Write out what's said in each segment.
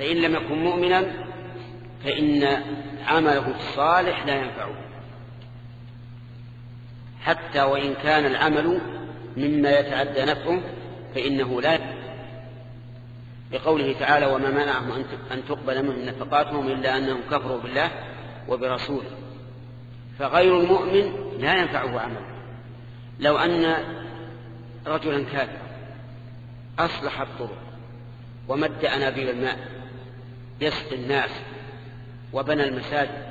فإن لم يكن مؤمنا فإن عمله الصالح لا ينفعه. حتى وإن كان العمل مما يتعدى نفعه فإنه لا بقوله تعالى وما منعهم أن تقبل منهم نفقاتهم إلا أنهم كفروا بالله وبرسوله. فغير المؤمن لا ينفعه عمله. لو أن رجلا كافرا أصلح الطرق ومد أنابيب الماء يسقي الناس وبنى المساجد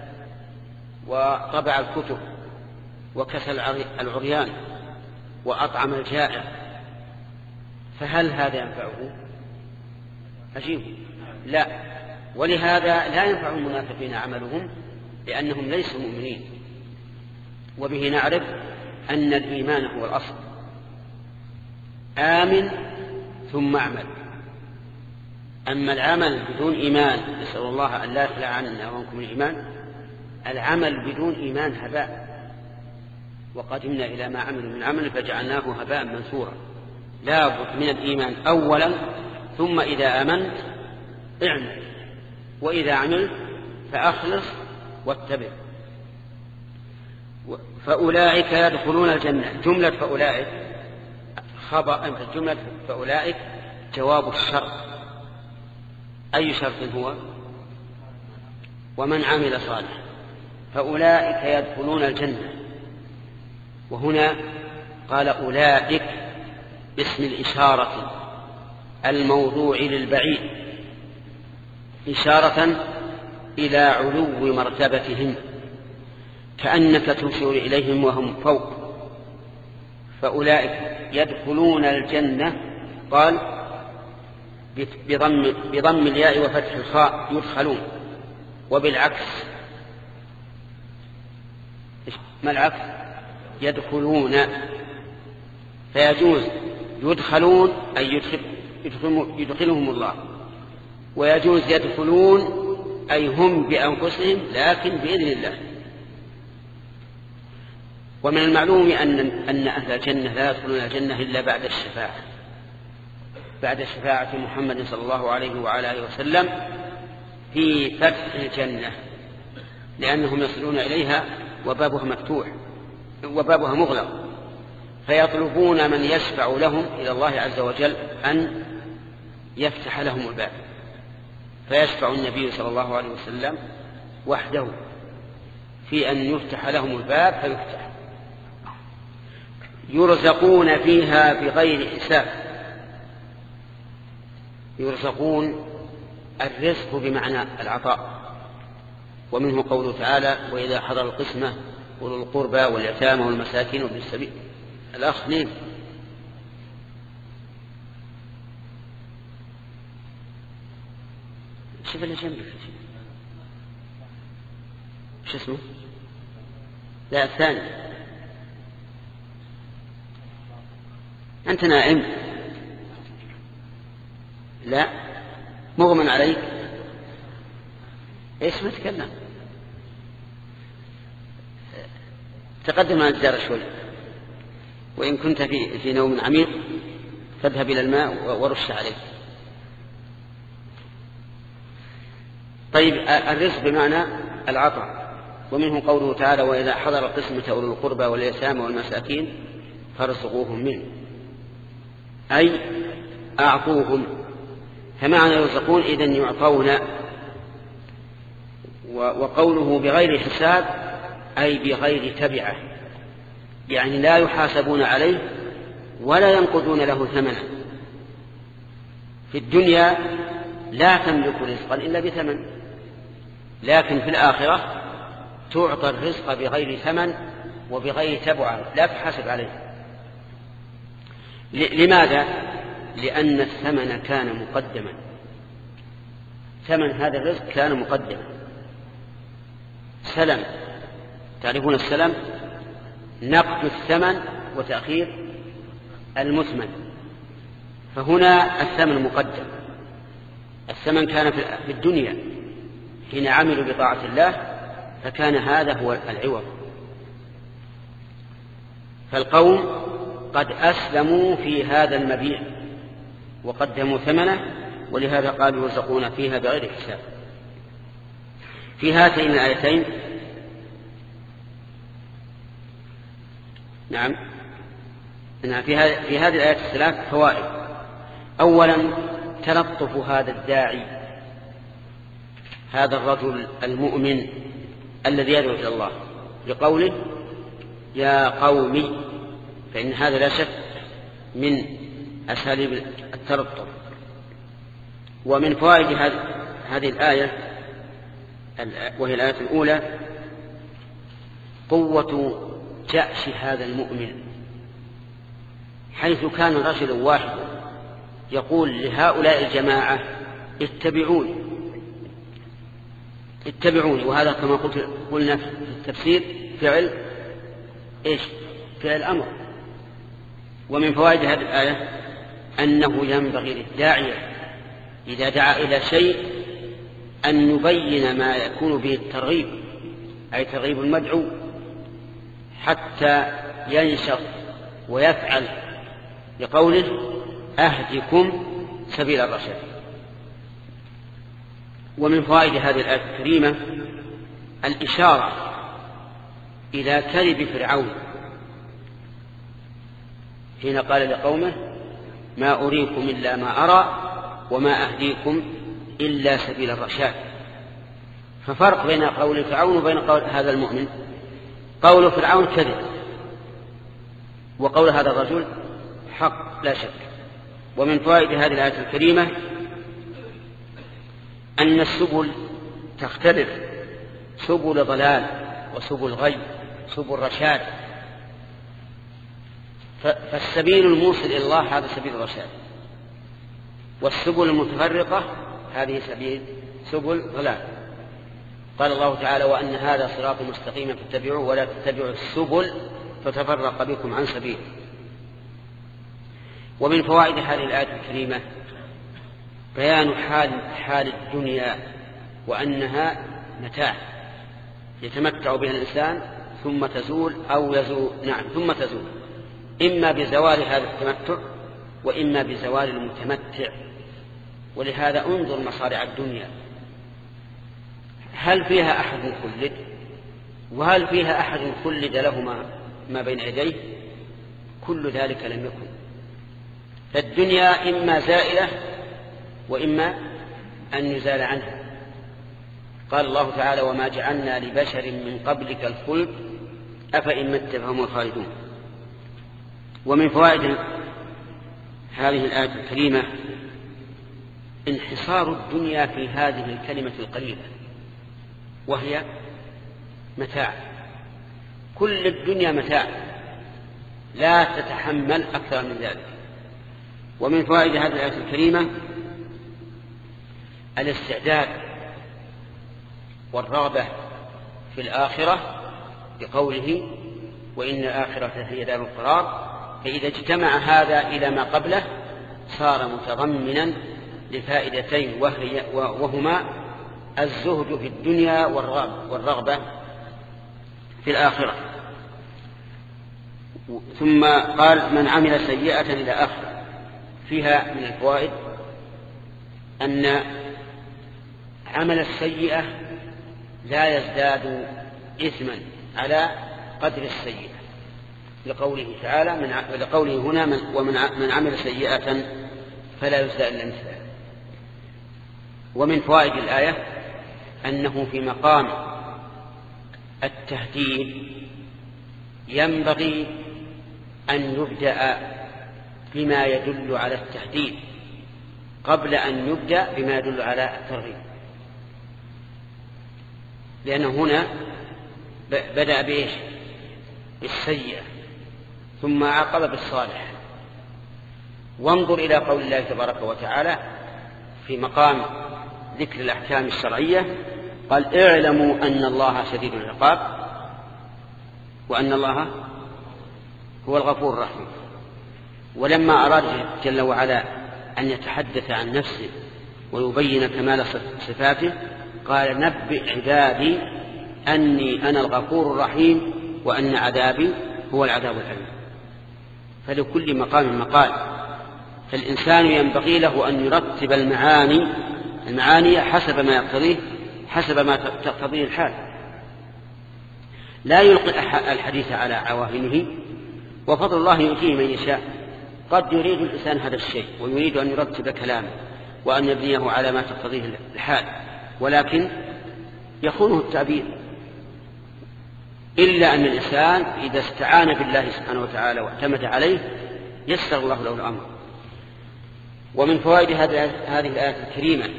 وطبع الكتب وكسى العريان وأطعم الجائع. فهل هذا ينفعه؟ عجيب. لا. ولهذا لا ينفع المنافقين عملهم لأنهم ليسوا مؤمنين. وبه نعرف أن الإيمان هو الأصل. آمن ثم اعمل. أما العمل بدون إيمان نسأل الله أن لا يخلع عنا وعنكم الإيمان. العمل بدون إيمان هباء. وقدمنا إلى ما عملوا من عمل فجعلناه هباء منثورا. لا بد من الإيمان أولا ثم إذا آمنت اعمل. وإذا عملت فأخلص واتبع. فأولئك يدخلون الجنة. جملة فأولئك خبر جملة فأولئك جواب الشرط أي شرط هو؟ ومن عمل صالح فأولئك يدخلون الجنة. وهنا قال أولئك باسم الإشارة الموضوع للبعيد إشارة إلى علو مرتبتهم كأنك تشير إليهم وهم فوق. فأولئك يدخلون الجنة قال بضم, بضم الياء وفتح الخاء يدخلون. وبالعكس. ما العكس؟ يدخلون. فيجوز يدخلون أي يدخل يدخلهم الله. ويجوز يدخلون أي هم بأنفسهم لكن بإذن الله. ومن المعلوم أن أن أهل الجنة لا يدخلون الجنة إلا بعد الشفاعة. بعد شفاعة محمد صلى الله عليه وعلى آله وسلم في فتح الجنة لأنهم يصلون إليها وبابها مفتوح وبابها مغلق فيطلبون من يشفع لهم إلى الله عز وجل أن يفتح لهم الباب. فيشفع النبي صلى الله عليه وسلم وحده في أن يفتح لهم الباب فيفتح. يرزقون فيها بغير حساب. يرزقون الرزق بمعنى العطاء. ومنه قوله تعالى وإذا حضر القسمة أولو القربى واليتامى والمساكين وابن السبيل. الأخ نيم. شوف اللي جنبك. شو اسمه؟ لا الثاني. أنت نائم لا. مغمى عليك. إيش ما تكلم. تقدم عن الدار شوي. وإن كنت في, في نوم عميق فاذهب إلى الماء ورش عليه طيب الرزق بمعنى العطاء. ومنه قوله تعالى وإذا حضر قسمة أولو القربى واليتامى والمساكين فارزقوهم منه. أي أعطوهم. فمعنى يرزقون إذن يعطون وقوله بغير حساب أي بغير تبعة. يعني لا يحاسبون عليه ولا ينقضون له ثمنا في الدنيا لا تملك رزقا إلا بثمن. لكن في الآخرة تعطى الرزق بغير ثمن وبغير تبعة. لا تحاسب عليه. لماذا؟ لأن الثمن كان مقدما. ثمن هذا الرزق كان مقدما. سلم. تعرفون السلم؟ نقد الثمن وتأخير المثمن. فهنا الثمن مقدم. الثمن كان في الدنيا. حين عملوا بطاعة الله فكان هذا هو العوض. فالقوم قد أسلموا في هذا المبيع. وقدموا ثمنه ولهذا قالوا يرزقون فيها بغير حساب. في هاتين الآيتين نعم نعم في هذه الآيات الثلاث فوائد. أولا تلطف هذا الداعي هذا الرجل المؤمن الذي يدعو إلى الله لقوله يا قومي فإن هذا لا شك من أساليب التلطف ومن فوائد هذه الآية وهي الآية الأولى قوة جأش هذا المؤمن. حيث كان رجل واحد يقول لهؤلاء الجماعة اتبعوني اتبعوني. وهذا كما قلت قلنا في التفسير فعل إيش؟ فعل أمر. ومن فوائد هذه الآية أنه ينبغي للداعيه إذا دعا إلى شيء أن يبين ما يكون به الترغيب أي ترغيب المدعو حتى ينشط ويفعل لقوله أهدكم سبيل الرشاد ومن فوائد هذه الآية الكريمة الإشارة إلى كذب فرعون حين قال لقومه ما أريكم إلا ما أرى وما أهديكم إلا سبيل الرشاد. ففرق بين قول فرعون وبين قول هذا المؤمن. قول فرعون كذب. وقول هذا الرجل حق لا شك. ومن فوائد هذه الآية الكريمة أن السبل تختلف. سبل ضلال وسبل غي سبل رشاد. فالسبيل الموصل إلى الله هذا سبيل الرشاد. والسبل المتفرقة هذه سبيل سبل ضلال قال الله تعالى وأن هذا صراط مستقيما فاتبعوه ولا تتبعوا السبل فتفرق بكم عن سبيله ومن فوائد هذه الآية الكريمة بيان حال حال الدنيا وأنها متاع. يتمتع بها الإنسان ثم تزول أو يزول نعم ثم تزول. إما بزوال هذا التمتع وإما بزوال المتمتع. ولهذا انظر مصارع الدنيا. هل فيها أحد خلد وهل فيها أحد خلد له ما, بين يديه؟ كل ذلك لم يكن. فالدنيا إما زائلة وإما أن يزال عنها. قال الله تعالى وما جعلنا لبشر من قبلك الخلد. أفإن مت فهم الخالدون. ومن فوائد هذه الآية الكريمة انحصار الدنيا في هذه الكلمة القليلة وهي متاع. كل الدنيا متاع لا تتحمل أكثر من ذلك. ومن فوائد هذه الآية الكريمة الاستعداد والرغبة في الآخرة بقوله وإن الآخرة هي دار القرار فإذا اجتمع هذا إلى ما قبله صار متضمنا لفائدتين وهي وهما الزهد في الدنيا والرغبة في الآخرة. ثم قال من عمل سيئة إلى آخر فيها من الفوائد أن عمل السيئة لا يزداد إثما على قدر السيئة. لقوله تعالى من لقوله هنا من ومن من عمل سيئة فلا يجزى إلا مثلها ومن فوائد الآية أنه في مقام التهديد ينبغي أن يبدأ بما يدل على التهديد قبل أن يبدأ بما يدل على الترغيب. لأنه هنا بدأ بإيش؟ بالسيئة. ثم عاقب بالصالح. وانظر إلى قول الله تبارك وتعالى في مقام ذكر الأحكام الشرعية قال اعلموا أن الله شديد العقاب وأن الله هو الغفور الرحيم. ولما أراد جل وعلا أن يتحدث عن نفسه ويبين كمال صفاته قال نبئ عبادي أني أنا الغفور الرحيم وأن عذابي هو العذاب الأليم. فلكل مقام مقال فالإنسان ينبغي له أن يرتب المعاني المعاني حسب ما يقتضيه حسب ما تقتضيه الحال. لا يلقي الحديث على عواهنه وفضل الله يؤتيه من يشاء. قد يريد الإنسان هذا الشيء ويريد أن يرتب كلامه وأن يبنيه على ما تقتضيه الحال. ولكن يخونه التعبير. إلا أن الإنسان إذا استعان بالله سبحانه وتعالى واعتمد عليه يسر الله له الأمر. ومن فوائد هذه الآية الكريمة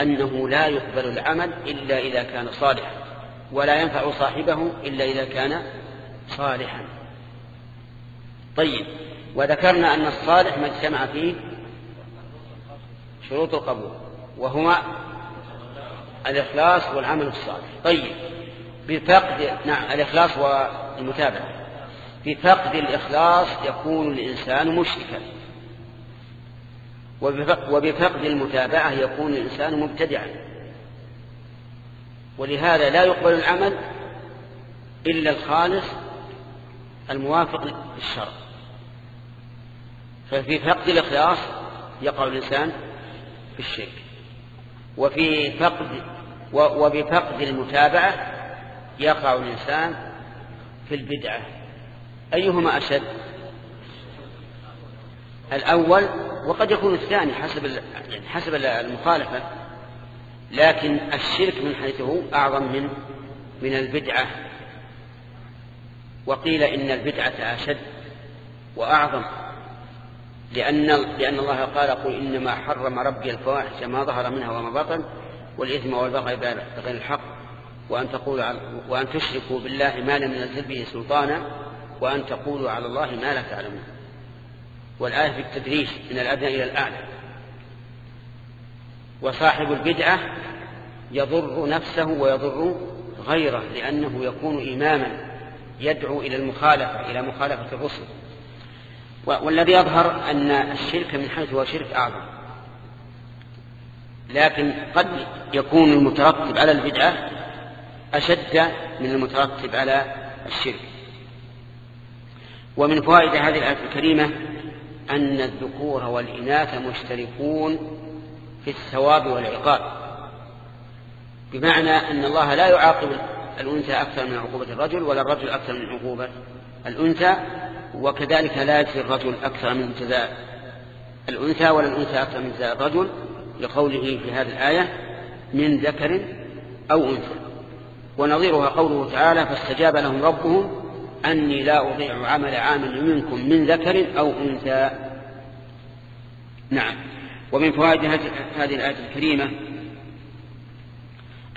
أنه لا يقبل العمل إلا إذا كان صالحا ولا ينفع صاحبه إلا إذا كان صالحا. طيب وذكرنا أن الصالح ما اجتمع فيه شروط القبول وهما الإخلاص والعمل الصالح. طيب بفقد نعم الإخلاص والمتابعة. بفقد الإخلاص يكون الإنسان مشركا. وبفقد المتابعة يكون الإنسان مبتدعا. ولهذا لا يقبل العمل إلا الخالص الموافق للشرع. ففي فقد الإخلاص يقع الإنسان في الشرك. وفي فقد وبفقد المتابعة يقع الإنسان في البدعة. أيهما أشد؟ الأول وقد يكون الثاني حسب حسب المخالفة. لكن الشرك من حيث هو أعظم من من البدعة. وقيل إن البدعة أشد وأعظم. لأن لأن الله قال قل إنما حرم ربي الفواحش ما ظهر منها وما بطن والإثم والبغي بغير الحق. وأن تقولوا وأن تشركوا بالله ما لم ينزل به سلطانا وأن تقولوا على الله ما لا تعلمون. والآية في التدريج من الأدنى إلى الأعلى. وصاحب البدعة يضر نفسه ويضر غيره لأنه يكون إماما يدعو إلى المخالفة إلى مخالفة الرسل. والذي يظهر أن الشرك من حيث هو شرك أعظم. لكن قد يكون المترتب على البدعة أشد من المترتب على الشرك. ومن فوائد هذه الآية الكريمة أن الذكور والإناث مشتركون في الثواب والعقاب. بمعنى أن الله لا يعاقب الأنثى أكثر من عقوبة الرجل ولا الرجل أكثر من عقوبة الأنثى وكذلك لا يجزي الرجل أكثر من جزاء الأنثى ولا الأنثى أكثر من جزاء الرجل لقوله في هذه الآية من ذكر أو أنثى. ونظيرها قوله تعالى فاستجاب لهم ربهم أني لا أضيع عمل عامل منكم من ذكر أو أنثى. نعم. ومن فوائد هذه الآية الكريمة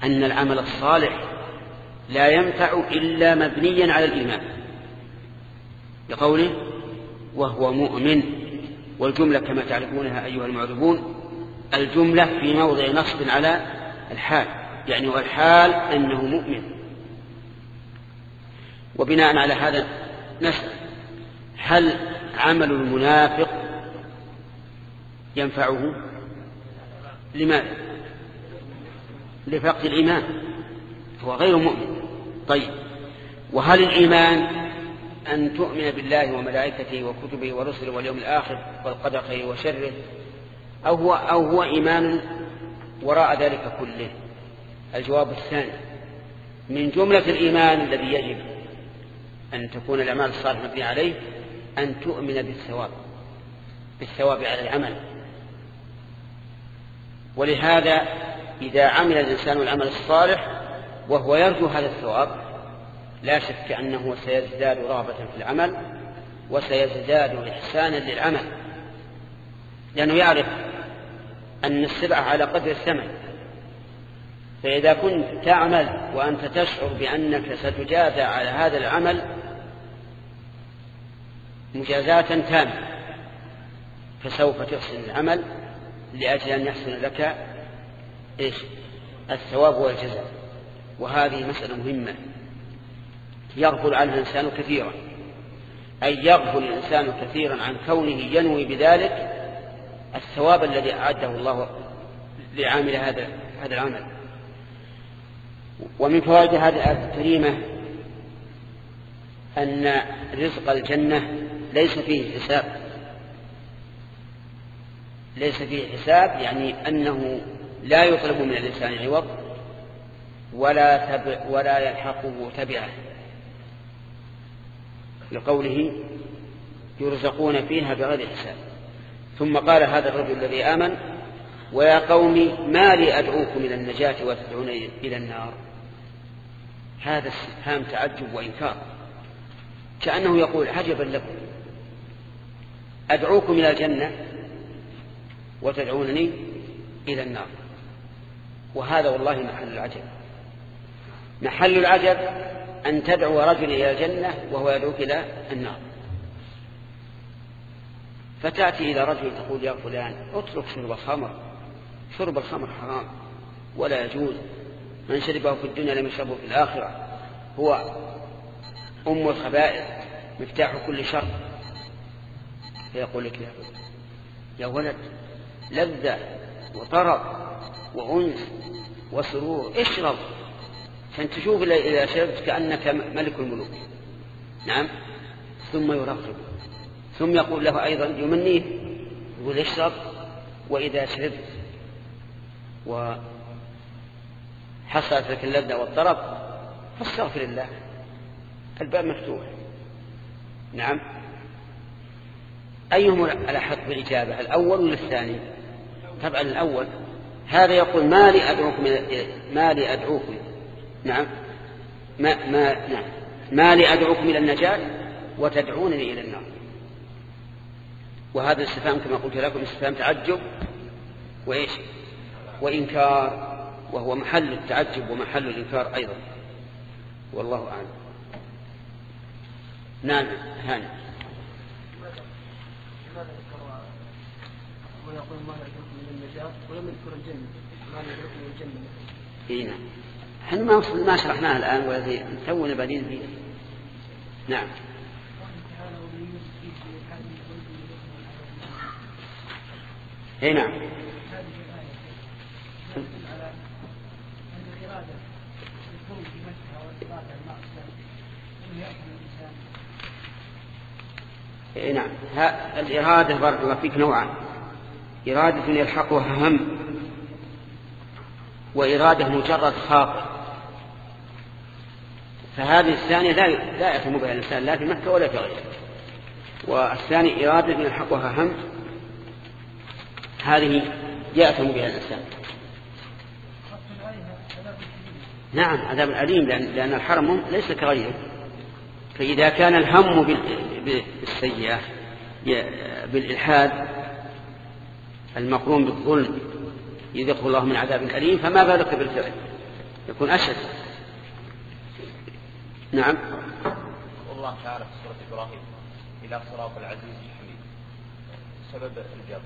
أن العمل الصالح لا ينفع إلا مبنيا على الإيمان. لقوله وهو مؤمن. والجملة كما تعرفونها أيها المعربون الجملة في موضع نصب على الحال. يعني والحال أنه مؤمن. وبناء على هذا نسأل هل عمل المنافق ينفعه؟ لماذا؟ لفقد الإيمان. هو غير مؤمن. طيب وهل الإيمان أن تؤمن بالله وملائكته وكتبه ورسله واليوم الآخر والقدر خيره وشره؟ أو هو, أو هو إيمان وراء ذلك كله؟ الجواب الثاني. من جملة الإيمان الذي يجب أن تكون الأعمال الصالحة مبنية عليه أن تؤمن بالثواب بالثواب على العمل. ولهذا إذا عمل الإنسان العمل الصالح وهو يرجو هذا الثواب لا شك أنه سيزداد رغبة في العمل وسيزداد إحسانا للعمل. لأنه يعرف أن السبعة على قدر الثمن. فإذا كنت تعمل وأنت تشعر بأنك ستجازى على هذا العمل مجازاة تامة فسوف تحسن العمل لأجل أن يحسن لك إيش؟ الثواب والجزاء. وهذه مسألة مهمة. يغفل عنها الإنسان كثيرا. أي يغفل الإنسان كثيرا عن كونه ينوي بذلك الثواب الذي أعده الله لعامل هذا هذا العمل. ومن فوائد هذه الآية الكريمة أن رزق الجنة ليس فيه حساب. ليس فيه حساب يعني أنه لا يطلب من الإنسان عوض ولا تبع ولا يلحقه تبعه. لقوله يرزقون فيها بغير حساب. ثم قال هذا الرجل الذي آمن ويا قوم ما لي أدعوكم إلى النجاة وتدعون إلى النار. هذا استفهام تعجب وإنكار. كأنه يقول عجبا لكم. أدعوكم إلى الجنة وتدعونني إلى النار. وهذا والله محل العجب. محل العجب أن تدعو رجل إلى الجنة وهو يدعوك إلى النار. فتأتي إلى رجل تقول يا فلان اترك شرب الخمر. شرب الخمر حرام ولا يجوز. من شربه في الدنيا لم يشربه في الآخرة هو أم الخبائث مفتاح كل شر. فيقول لك يا ولد لذة وطرب وأنس وسرور اشرب. عشان تشوف إذا شربت كأنك ملك الملوك. نعم. ثم يرغب ثم يقول له أيضا يمنيه يقول اشرب وإذا شربت وحصلت لك اللذة والطرب فاستغفر الله. الباب مفتوح. نعم. أيهم الأحق بالإجابة الأول ولا الثاني؟ طبعا الأول. هذا يقول ما لي أدعوكم ما لي أدعوكم. نعم. ما ما نعم. ما لي أدعوكم إلى النجاة وتدعونني إلى النار. وهذا الاستفهام كما قلت لكم استفهام تعجب. وإيش؟ وإنكار وهو محل التعجب ومحل الإنكار أيضا. والله أعلم. نعم هاني. ويقول ما من النجاة ولم يذكر الجنة ما من الجنة إي نعم. إحنا ما شرحناها الآن والذي تونا بادين فيه. نعم. إي نعم. إيه نعم. الإرادة بارك الله فيك نوعان. إرادة يلحقها هم وإرادة مجرد خاطر فهذه الثانية لا لا يفهم بها الإنسان لا في مكة ولا في غيرها والثاني إرادة يلحقها هم هذه يأثم بها الإنسان. نعم عذاب أليم لأن, لأن الحرم ليس كغيره. فإذا كان الهم بالسيئة بالإلحاد المقرون بالظلم يذيقه الله من عذاب أليم فما بالك بالفعل؟ يكون أشد. نعم. والله تعالى في سورة إبراهيم إلى صراط العزيز الحميد. سبب الجر.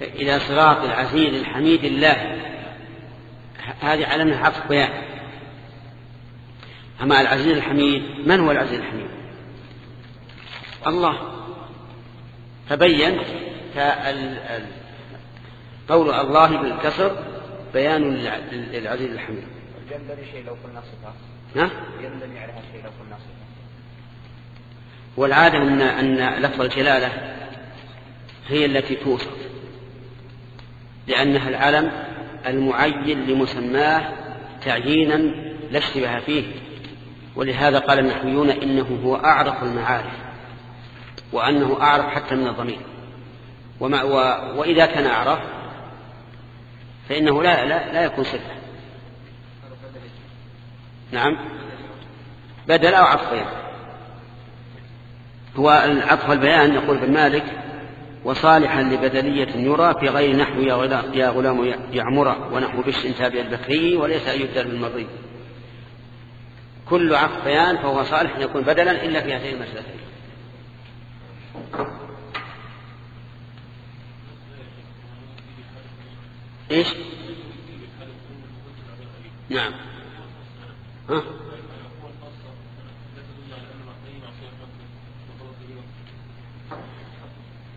إلى صراط العزيز الحميد الله هذه على أنها عطف بيان. أما العزيز الحميد من هو العزيز الحميد؟ الله. فبين قول الله بالكسر بيان للعزيز الحميد. ينبغي شيء لو قلنا صفة ها؟ عليها شيء لو قلنا صفة والعادة أن أن لفظ الجلالة هي التي توصف لأنها العلم المعين لمسماه تعيينا لا اشتباه فيه. ولهذا قال النحويون إنه هو أعرف المعارف. وأنه أعرف حتى من الضمير. وما و وإذا كان أعرف فإنه لا لا, لا يكون صفة. نعم. بدل أو عطف بيان هو العطف البيان يقول ابن مالك وصالحا لبدلية يرى في غير نحو يا غلام, يا غلام يعمر ونحو بش تابع البكري وليس أن يبدل بالمرضي كل عطف بيان فهو صالح يكون بدلا إلا في هذين المسألتين. إيش؟ نعم. ها؟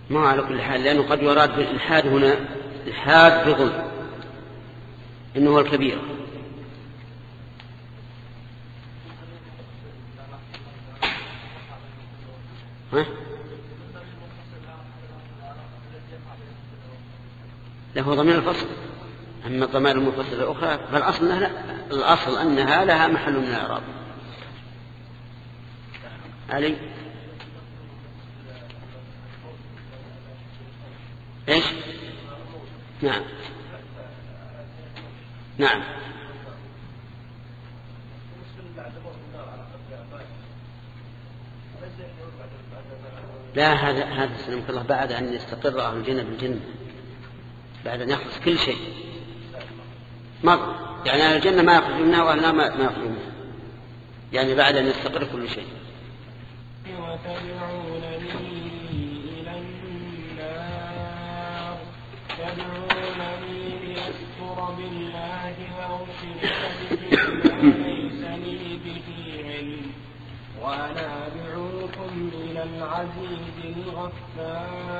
ما على كل حال لأنه قد يراد بالإلحاد هنا إلحاد بظلم. إنه الكبير. ها؟ له ضمير الفصل. أما الضمائر المنفصلة الأخرى فالأصل أنها لا الأصل أنها لها محل من الإعراب. علي؟ إيش؟ نعم. نعم. لا هذا هذا سلمك الله. بعد أن يستقر أهل الجنة بالجنة. بعد أن يخلص كل شيء. ما يعني الجنة ما يخرج منها وأهل النار ما يخرج منها. يعني بعد أن يستقر كل شيء. وتدعونني إلى النار. تدعونني لأكفر بالله وأشرك به ليس لي به علم. وأنا أدعوكم إلى العزيز الغفار.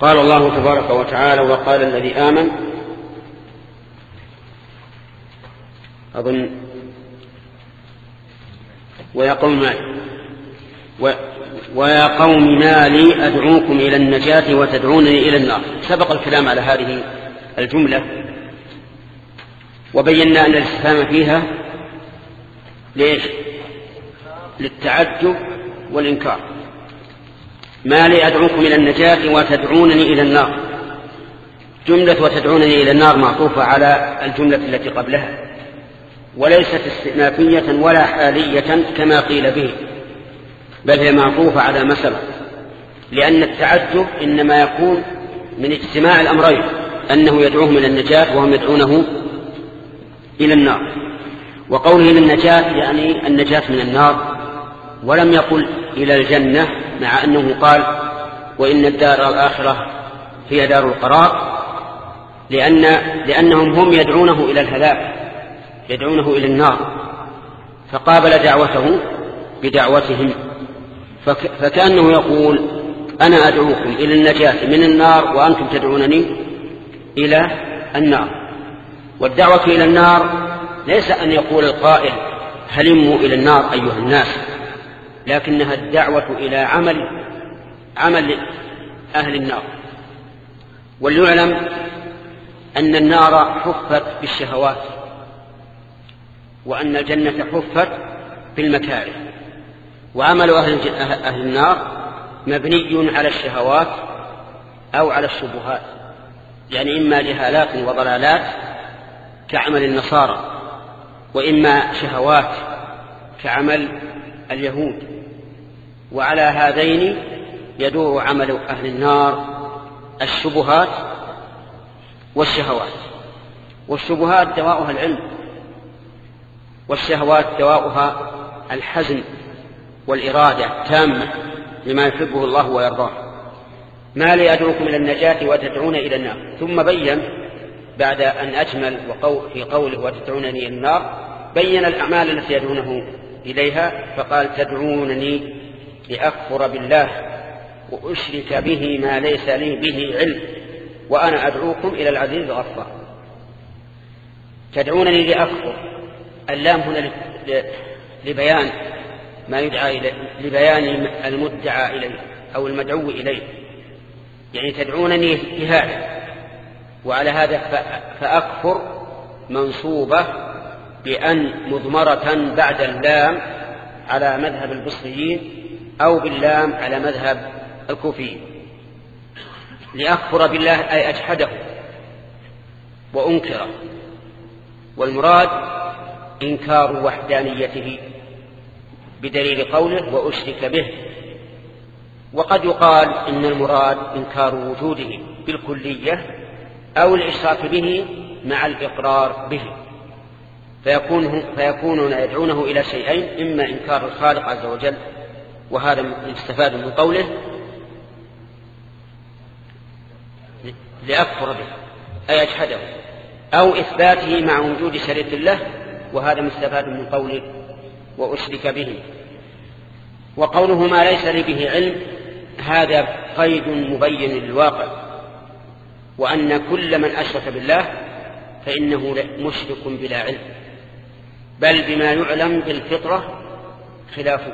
قال الله تبارك وتعالى وقال الذي آمن. أظن ويا قوم و ويا قوم ما لي أدعوكم إلى النجاة وتدعونني إلى النار. سبق الكلام على هذه الجملة. وبينا أن الاستفهام فيها ليش للتعجب والإنكار. ما لي أدعوكم إلى النجاة وتدعونني إلى النار. جملة وتدعونني إلى النار معطوفة على الجملة التي قبلها. وليست استئنافية ولا حالية كما قيل به بل هي معطوفة على سبق لأن التعجب إنما يكون من اجتماع الأمرين أنه يدعوهم إلى النجاة وهم يدعونه إلى النار. وقوله للنجاة يعني النجاة من النار ولم يقل إلى الجنة مع أنه قال وإن الدار الآخرة هي دار القرار لأن لأنهم هم يدعونه إلى الهلاك يدعونه إلى النار فقابل دعوته بدعوتهم فكأنه يقول أنا أدعوكم إلى النجاة من النار وأنتم تدعونني إلى النار. والدعوة إلى النار ليس أن يقول القائل هلموا إلى النار أيها الناس لكنها الدعوة إلى عمل عمل أهل النار. وليعلم أن النار حفت بالشهوات وأن الجنة حفت بالمكاره. وعمل أهل, أهل النار مبني على الشهوات أو على الشبهات يعني إما جهالات وضلالات كعمل النصارى وإما شهوات كعمل اليهود. وعلى هذين يدور عمل أهل النار الشبهات والشهوات. والشبهات دواؤها العلم والشهوات دواؤها الحزن والإرادة التامة لما يحبه الله ويرضاه. ما لي أدعوكم إلى النجاة وتدعون إلى النار. ثم بين بعد أن أجمل في قوله وتدعونني النار بين الأعمال التي يدعونه إليها فقال تدعونني لأكفر بالله وأشرك به ما ليس لي به علم وأنا أدعوكم إلى العزيز الغفار. تدعونني لأكفر. اللام هنا لبيان ما يدعى إليه لبيان المدعى إليه أو المدعو إليه. يعني تدعونني بهذا. وعلى هذا فأكفر منصوبة بأن مضمرة بعد اللام على مذهب البصريين أو باللام على مذهب الكوفيين لأكفر بالله أي أجحده وأنكره. والمراد إنكار وحدانيته بدليل قوله وأشرك به. وقد يقال إن المراد إنكار وجوده بالكلية أو الإشراك به مع الإقرار به. فيكون فيكونون يدعونه إلى شيئين إما إنكار الخالق عز وجل وهذا يستفاد من قوله لأكفر به أي أجحده أو إثباته مع وجود شريك له وهذا مستفاد من قوله وأشرك به. وقوله ما ليس لي به علم هذا قيد مبين للواقع وأن كل من أشرك بالله فإنه مشرك بلا علم بل بما يعلم بالفطرة خلافه.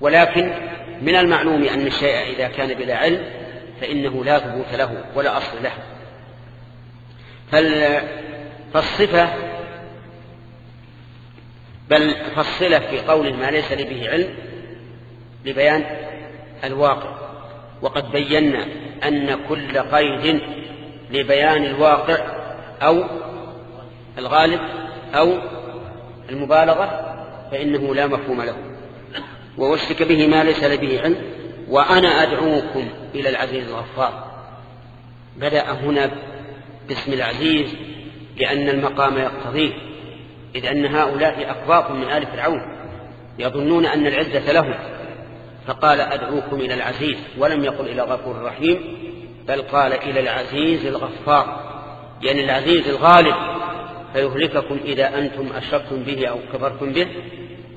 ولكن من المعلوم أن الشيء إذا كان بلا علم فإنه لا ثبوت له ولا أصل له. فالصفة بل فالصلة في قوله ما ليس لي به علم لبيان الواقع. وقد بينا أن كل قيد لبيان الواقع أو الغالب أو المبالغة فإنه لا مفهوم له. ووشك به ما ليس به علم وأنا أدعوكم إلى العزيز الغفار. بدأ هنا باسم العزيز لأن المقام يقتضيه إذ أن هؤلاء أقباط من آل فرعون يظنون أن العزة لهم. فقال أدعوكم إلى العزيز ولم يقل إلى غفور رحيم بل قال إلى العزيز الغفار يعني العزيز الغالب فيهلككم إذا أنتم أشركتم به أو كفرتم به.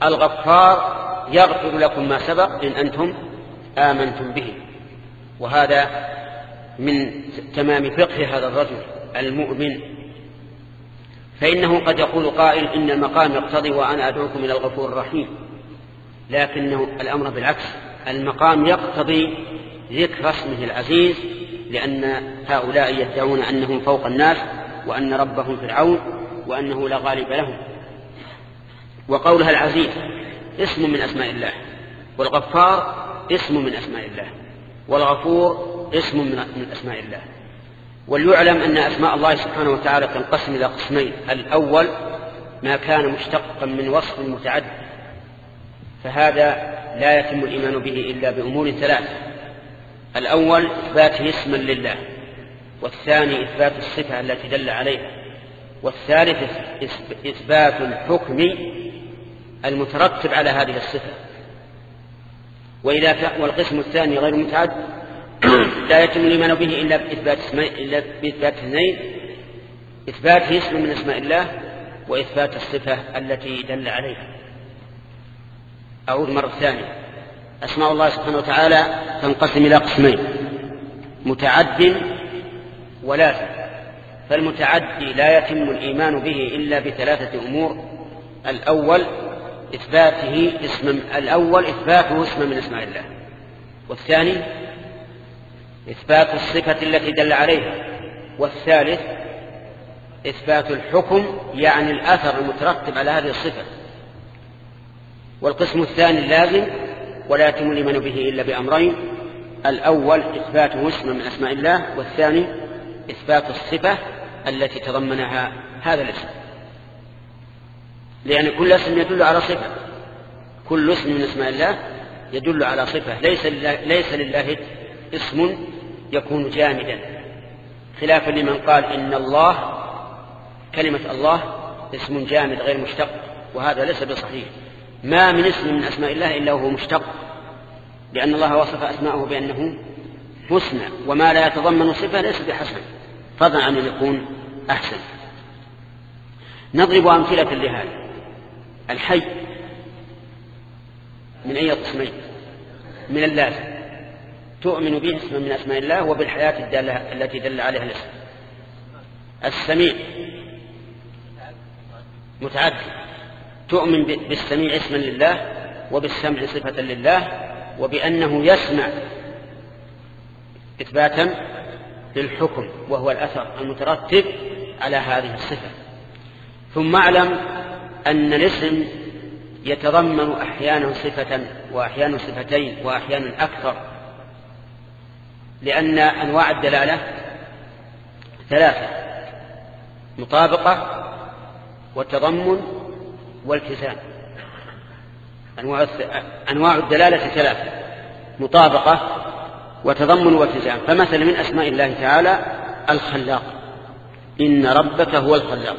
الغفار يغفر لكم ما سبق إن أنتم آمنتم به. وهذا من تمام فقه هذا الرجل المؤمن. فإنه قد يقول قائل إن المقام يقتضي وأنا أدعوكم إلى الغفور الرحيم. لكنه الأمر بالعكس. المقام يقتضي ذكر اسمه العزيز لأن هؤلاء يدعون أنهم فوق الناس وأن ربهم فرعون وأنه لا غالب لهم. وقولها العزيز اسم من أسماء الله. والغفار اسم من أسماء الله. والغفور اسم من أسماء الله. وليعلم أن أسماء الله سبحانه وتعالى تنقسم إلى قسمين. الأول ما كان مشتقا من وصف متعدد. فهذا لا يتم الإيمان به إلا بأمور ثلاث. الأول إثباته اسما لله. والثاني إثبات الصفة التي دل عليها. والثالث إثبات الحكم المترتب على هذه الصفة. وإذا والقسم الثاني غير متعد لا يتم الإيمان به إلا بإثبات إلا بإثبات اثنين إثباته اسم من أسماء الله وإثبات الصفة التي دل عليها. أعود مرة ثانية. أسماء الله سبحانه وتعالى تنقسم إلى قسمين متعد ولازم فالمتعدي لا يتم الإيمان به إلا بثلاثة أمور. الأول إثباته اسم الأول إثباته اسم من أسماء الله. والثاني إثبات الصفة التي دل عليها. والثالث إثبات الحكم يعني الأثر المترتب على هذه الصفة. والقسم الثاني اللازم ولا يتم الإيمان به إلا بأمرين. الأول إثباته اسم من أسماء الله. والثاني إثبات الصفة التي تضمنها هذا الاسم. لأن كل اسم يدل على صفة. كل اسم من أسماء الله يدل على صفة. ليس لله, ليس لله اسم يكون جامدا. خلافا لمن قال إن الله كلمة الله اسم جامد غير مشتق. وهذا ليس بصحيح. ما من اسم من أسماء الله إلا وهو مشتق. لأن الله وصف أسماءه بأنه حسنى وما لا يتضمن صفة ليس بحسن. فضلا عن أن يكون أحسن. نضرب أمثلة لهذا. الحي من أي قسمين؟ من اللازم. تؤمن به اسم من أسماء الله وبالحياة الدالة التي دل عليها الاسم. السميع. متعدد. تؤمن بالسميع اسما لله وبالسمع صفة لله وبأنه يسمع إثباتا للحكم وهو الأثر المترتب على هذه الصفة. ثم اعلم أن الاسم يتضمن أحيانا صفة وأحيانا صفتين وأحيانا أكثر لأن أنواع الدلالة ثلاثة مطابقة وتضمن والتزام أنواع الدلالة ثلاثة مطابقة وتضمن والتزام فمثلا من أسماء الله تعالى الخلاق. إن ربك هو الخلاق.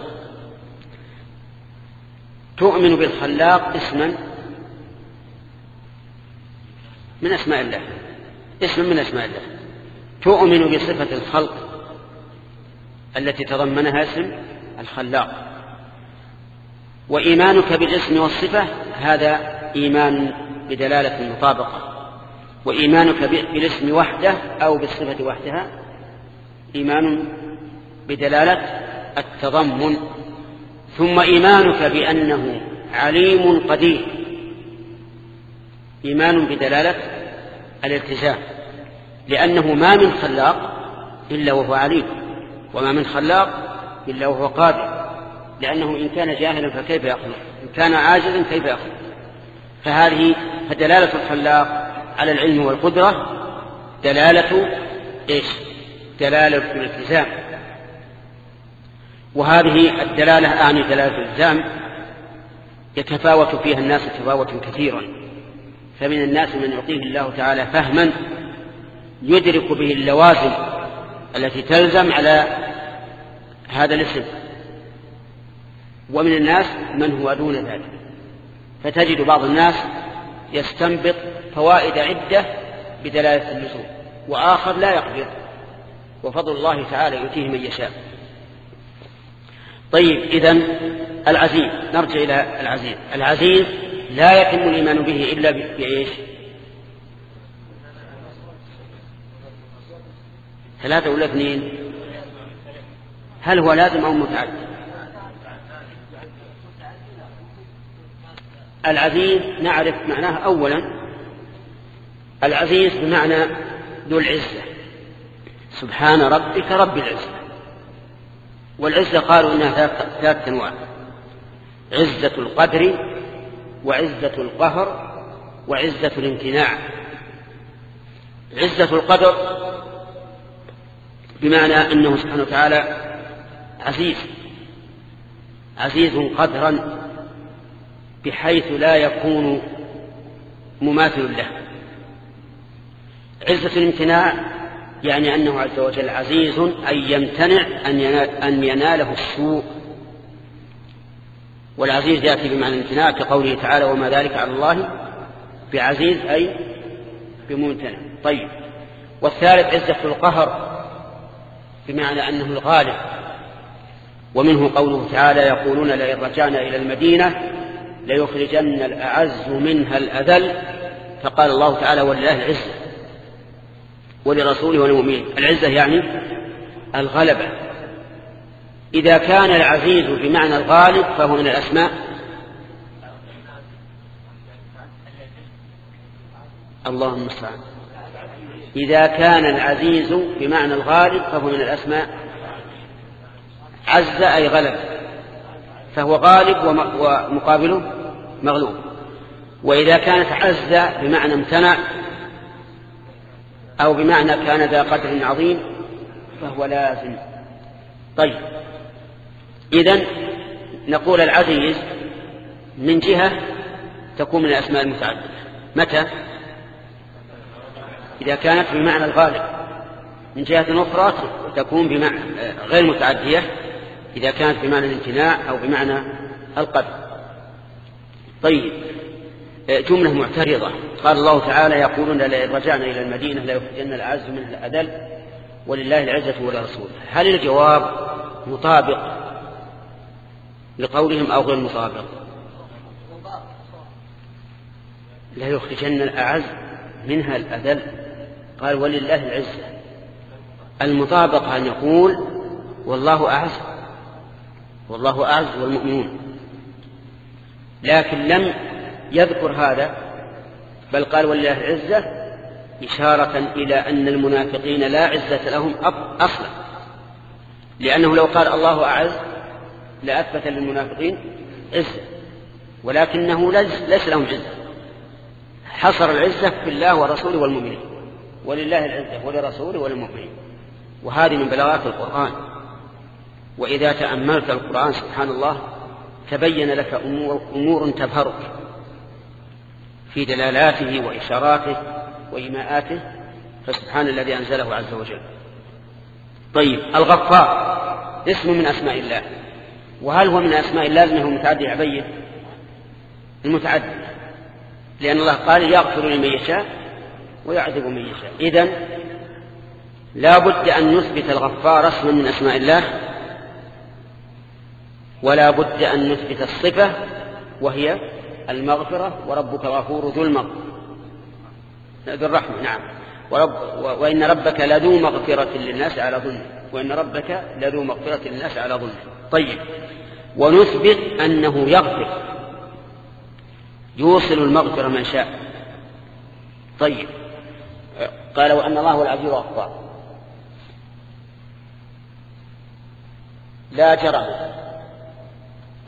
تؤمن بالخلاق اسما من أسماء الله اسم من أسماء الله. تؤمن بصفة الخلق التي تضمنها اسم الخلاق. وإيمانك بالاسم والصفة هذا إيمان بدلالة المطابقة وإيمانك بالاسم وحده أو بالصفة وحدها إيمان بدلالة التضمن. ثم إيمانك بأنه عليم قدير. إيمان بدلالة الالتزام لأنه ما من خلاق إلا وهو عليم وما من خلاق إلا وهو قادر. لأنه إن كان جاهلا فكيف يخلق إن كان عاجزا كيف يخلق فهذه فدلالة الخلاق على العلم والقدرة. دلالة إيش؟ دلالة الالتزام وهذه الدلالة أعني دلالة الالتزام يتفاوت فيها الناس تفاوتا كثيرا. فمن الناس من يعطيه الله تعالى فهما يدرك به اللوازم التي تلزم على هذا الاسم. ومن الناس من هو دون ذلك. فتجد بعض الناس يستنبط فوائد عدة بدلالة اللزوم وآخر لا يقدر. وفضل الله تعالى يؤتيه من يشاء. طيب إذا العزيز نرجع إلى العزيز. العزيز لا يتم الإيمان به إلا بإيش؟ ثلاثة ولا اثنين؟ هل هو لازم أو متعدد العزيز نعرف معناه أولا. العزيز بمعنى ذو العزة. سبحان ربك رب العزة. والعزة قالوا إنها ثلاثة أنواع. عزة القدر وعزة القهر وعزة الامتناع. عزة القدر بمعنى أنه سبحانه وتعالى عزيز. عزيز قدرا بحيث لا يكون مماثل له. عزة الامتناع يعني أنه عز وجل عزيز أن يمتنع أن, ينال أن يناله السوء. والعزيز يأتي بمعنى الامتناع كقوله تعالى وما ذلك على الله بعزيز أي بممتنع. طيب. والثالث عزة القهر بمعنى أنه الغالب. ومنه قوله تعالى يقولون لئن رجعنا إلى المدينة ليخرجن الأعز منها الأذل. فقال الله تعالى ولله العزة ولرسوله وللمؤمنين. العزة يعني الغلبة. إذا كان العزيز بمعنى الغالب فهو من الأسماء. اللهم المستعان إذا كان العزيز بمعنى الغالب فهو من الأسماء. عز أي غلب. فهو غالب ومقابله مغلوب. وإذا كانت عز بمعنى امتنع أو بمعنى كان ذا قدر عظيم فهو لازم. طيب. إذا نقول العزيز من جهة تكون من الأسماء المتعددة. متى؟ إذا كانت بمعنى الغالب. من جهة أخرى تكون بمعنى غير متعدية إذا كانت بمعنى الامتناع أو بمعنى القدر. طيب. جملة معترضة. قال الله تعالى يقولون لئن رجعنا إلى المدينة ليخرجن الأعز منها الأذل. ولله العزة ولرسوله هل الجواب مطابق لقولهم أو غير مطابق؟ لا يخرجن الأعز منها الأذل. قال ولله العزة. المطابق أن يقول والله أعز والله أعز والمؤمنون. لكن لم يذكر هذا بل قال ولله العزة إشارة إلى أن المنافقين لا عزة لهم أصلا. لأنه لو قال الله أعز لأثبت للمنافقين عزة ولكنه ليس لهم عزة. حصر العزة في الله ورسوله والمؤمنين. ولله العزة ولرسوله وللمؤمنين وهذه من بلاغات القرآن. وإذا تأملت القرآن سبحان الله تبين لك أمور, أمور تبهرك. في دلالاته وإشاراته وإيماءاته فسبحان الذي أنزله عز وجل. طيب الغفار اسم من أسماء الله. وهل هو من أسماء اللازمة هو متعدي عبيه المتعدي لأن الله قال يغفر لمن يشاء ويعذب من يشاء. إذن لا بد أن نثبت الغفار اسما من أسماء الله ولا بد أن نثبت الصفة وهي المغفرة وربك غفور ذو المغفرة. ذو الرحمة نعم. ورب وإن ربك لذو مغفرة للناس على ظلم. وإن ربك لذو مغفرة للناس على ظلم. طيب. ونثبت أنه يغفر. يوصل المغفرة من شاء. طيب. قال وأن الله العزيز الغفار. لا جرم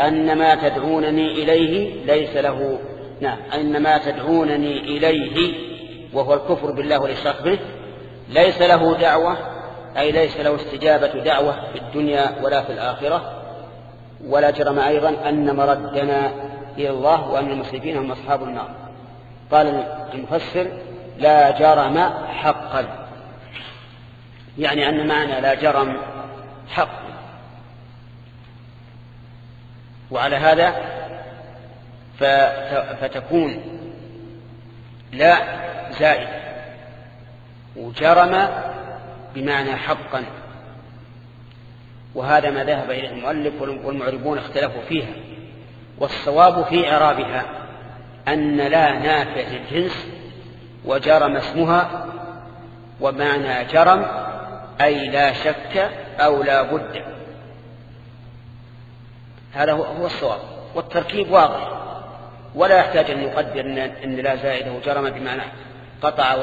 أن ما تدعونني إليه ليس له نعم أن ما تدعونني إليه وهو الكفر بالله والإشراك به ليس له دعوة أي ليس له استجابة دعوة في الدنيا ولا في الآخرة. ولا جرم أيضا أن مردنا إلى الله وأن المسلمين هم أصحاب النار. قال المفسر لا جرم حقا. يعني أن معنى لا جرم حق وعلى هذا فتكون لا زائد وجرم بمعنى حقا. وهذا ما ذهب إليه المؤلف والمعربون اختلفوا فيها. والصواب في إعرابها أن لا نافع للجنس وجرم اسمها ومعنى جرم أي لا شك أو لا بد. هذا هو الصواب. والتركيب واضح. ولا يحتاج أن يقدر أن لا زائده جرم بمعنى قطع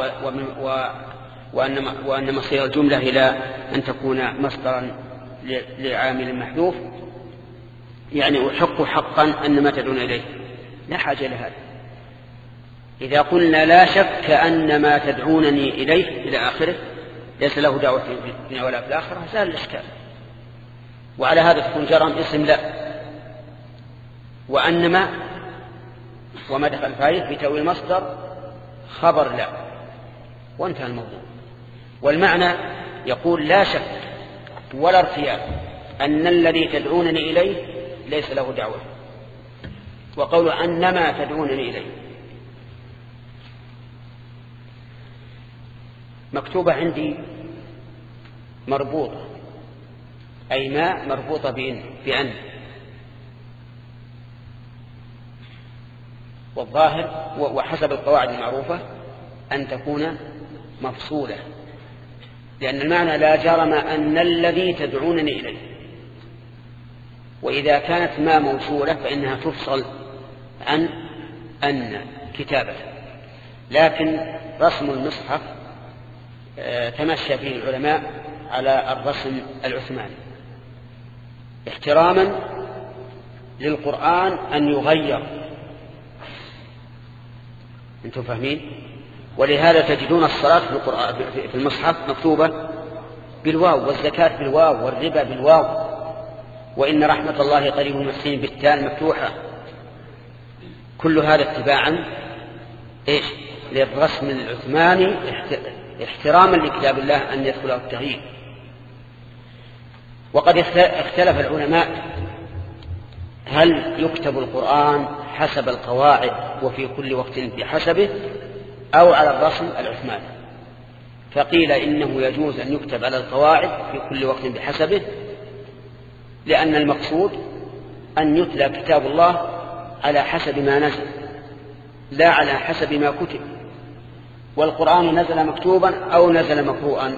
وأن وأن مصير الجملة إلى أن تكون مصدرا لعامل محذوف. يعني أحق حقا أن ما تدعون إليه. لا حاجة لهذا إذا قلنا لا شك أن ما تدعونني إليه إلى آخره ليس له دعوة في الدنيا ولا في الآخرة زال الإشكال. وعلى هذا تكون جرم اسم لا. وأنما دخل فيه في تأويل مصدر خبر لا. وانتهى الموضوع. والمعنى يقول لا شك ولا ارتياب أن الذي تدعونني إليه ليس له دعوة. وقول أنما تدعونني إليه. مكتوبة عندي مربوطة. أي ما مربوطة بإن بأن. والظاهر وحسب القواعد المعروفة أن تكون مفصولة. لأن المعنى لا جرم أن الذي تدعونني إليه. وإذا كانت ما موصولة فإنها تفصل عن أن كتابة. لكن رسم المصحف آه، تمشى فيه العلماء على الرسم العثماني. احتراما للقرآن أن يغير أنتم فاهمين؟ ولهذا تجدون الصلاة في, القرآن في المصحف مكتوبة بالواو والزكاة بالواو والربا بالواو. وإن رحمة الله قريب المحسنين بالتال مفتوحة كل هذا اتباعا إيش؟ للرسم العثماني احتراما لكتاب الله أن يدخله التغيير. وقد اختلف العلماء هل يكتب القرآن حسب القواعد وفي كل وقت بحسبه أو على الرسم العثماني. فقيل إنه يجوز أن يكتب على القواعد في كل وقت بحسبه لأن المقصود أن يتلى كتاب الله على حسب ما نزل لا على حسب ما كتب. والقرآن نزل مكتوبا أو نزل مقروءا.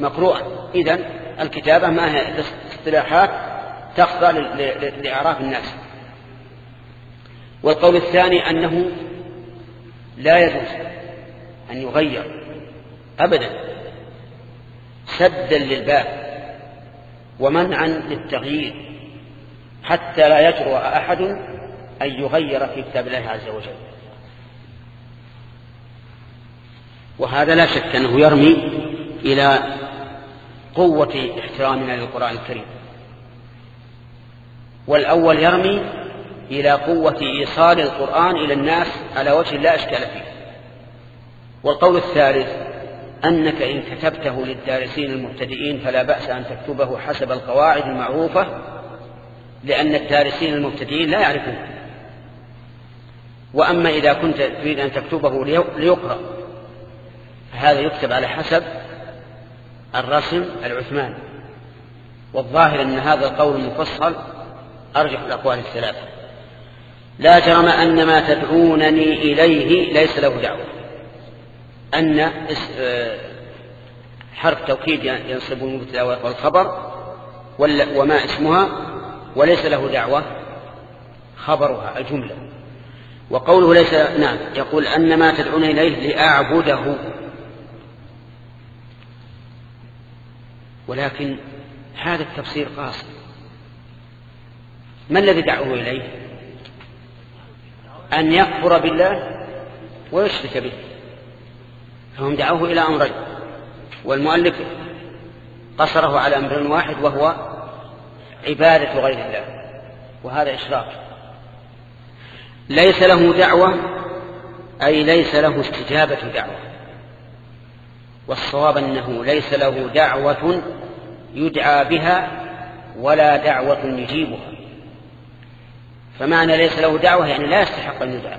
مقروءا. إذن الكتابة ما هي اصطلاحات تخضع لإعراف الناس. والقول الثاني أنه لا يجوز أن يغير أبدا سدا للباب ومنعا للتغيير حتى لا يجرؤ أحد أن يغير في كتاب الله عز وجل. وهذا لا شك أنه يرمي إلى قوة احترامنا للقرآن الكريم. والأول يرمي إلى قوة إيصال القرآن إلى الناس على وجه لا أشكال فيه. والقول الثالث أنك إن كتبته للدارسين المبتدئين فلا بأس أن تكتبه حسب القواعد المعروفة لأن الدارسين المبتدئين لا يعرفون. وأما إذا كنت تريد أن تكتبه ليقرأ فهذا يكتب على حسب الرسم العثماني. والظاهر أن هذا القول المفصل أرجح الأقوال الثلاثة. لا جرم أن ما تدعونني إليه ليس له دعوة. أن آه، حرف توكيد ينصب المبتدا والخبر وما اسمها وليس له دعوة خبرها الجملة. وقوله ليس نعم يقول أن ما تدعون إليه لأعبده. ولكن هذا التفسير قاصر. ما الذي دعوه إليه؟ أن يكفر بالله ويشرك به. فهم دعوه إلى أمرين. والمؤلف قصره على أمر واحد وهو عبادة غير الله وهذا إشراك. ليس له دعوة أي ليس له استجابة دعوة. والصواب أنه ليس له دعوة يدعى بها ولا دعوة يجيبها. فمعنى ليس له دعوة يعني لا يستحق أن يدعى.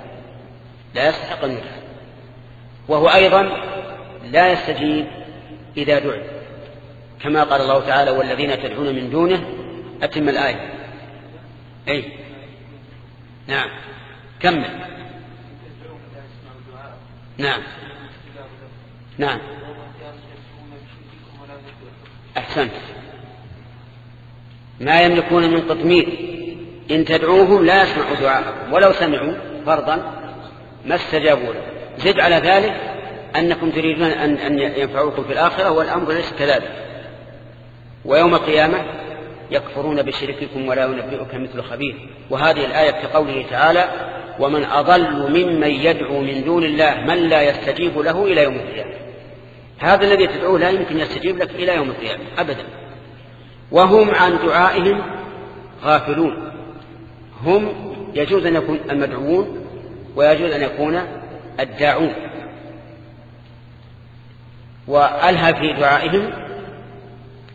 لا يستحق أن يدعى. وهو أيضا لا يستجيب إذا دعي. كما قال الله تعالى والذين تدعون من دونه أتم الآية. أي. نعم. كمل. نعم. نعم. أحسنت. ما يملكون من قطمير. إن تدعوهم لا يسمعوا دعاءكم ولو سمعوا فرضا ما استجابوا له زد على ذلك أنكم تريدون أن, أن ينفعوكم في الآخرة والأمر ليس كذلك. ويوم القيامة يكفرون بشرككم ولا ينبئك مثل خبير. وهذه الآية كقوله تعالى ومن أضل ممن يدعو من دون الله من لا يستجيب له إلى يوم القيامة. هذا الذي تدعوه لا يمكن يستجيب لك إلى يوم القيامة أبدا. وهم عن دعائهم غافلون. هم يجوز أن يكون المدعوون ويجوز أن يكون الداعون. وألهى في دعائهم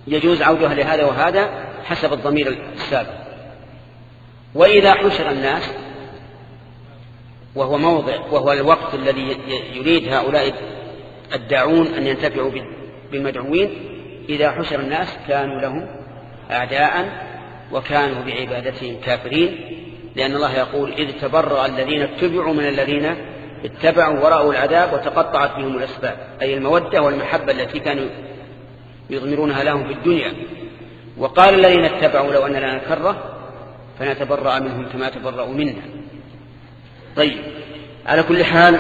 يجوز عودها لهذا وهذا حسب الضمير السابق. وإذا حشر الناس وهو موضع وهو الوقت الذي يريد هؤلاء الداعون أن ينتفعوا بالمدعوين إذا حشر الناس كانوا لهم أعداء وكانوا بعبادتهم كافرين لأن الله يقول إذ تبرأ الذين اتبعوا من الذين اتبعوا ورأوا العذاب وتقطعت بهم الأسباب أي المودة والمحبة التي كانوا يضمرونها لهم في الدنيا. وقال الذين اتبعوا لو أن لنا فنتبرأ منهم كما تبرأوا منا. طيب على كل حال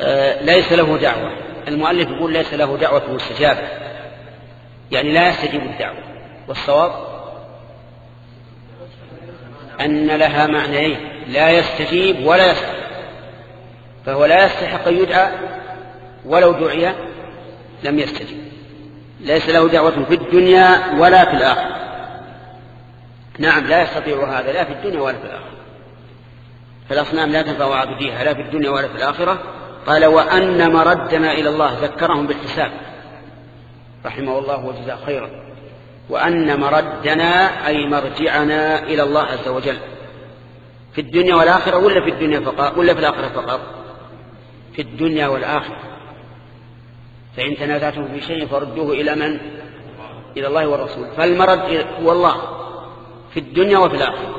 آه ليس له دعوة. المؤلف يقول ليس له دعوة مستجابة. يعني لا يستجيب الدعوة. والصواب أن لها معنيين لا يستجيب ولا يستجيب فهو لا يستحق أن يدعى ولو دعي لم يستجب ليس له دعوة في الدنيا ولا في الآخرة. نعم لا يستطيع هذا لا في الدنيا ولا في الآخرة. فالأصنام لا تنفع عبديها لا في الدنيا ولا في الآخرة. قال وأن مردنا إلى الله ذكرهم بالحساب. رحمه الله وجزاه خيرا. وأن مردنا أي مرجعنا إلى الله عز وجل. في الدنيا والآخرة ولا في الدنيا فقط؟ ولا في الآخرة فقط؟ في الدنيا والآخرة. فإن تنازعتم في شيء فردوه إلى من؟ إلى الله والرسول. فالمرد هو الله. في الدنيا وفي الآخرة.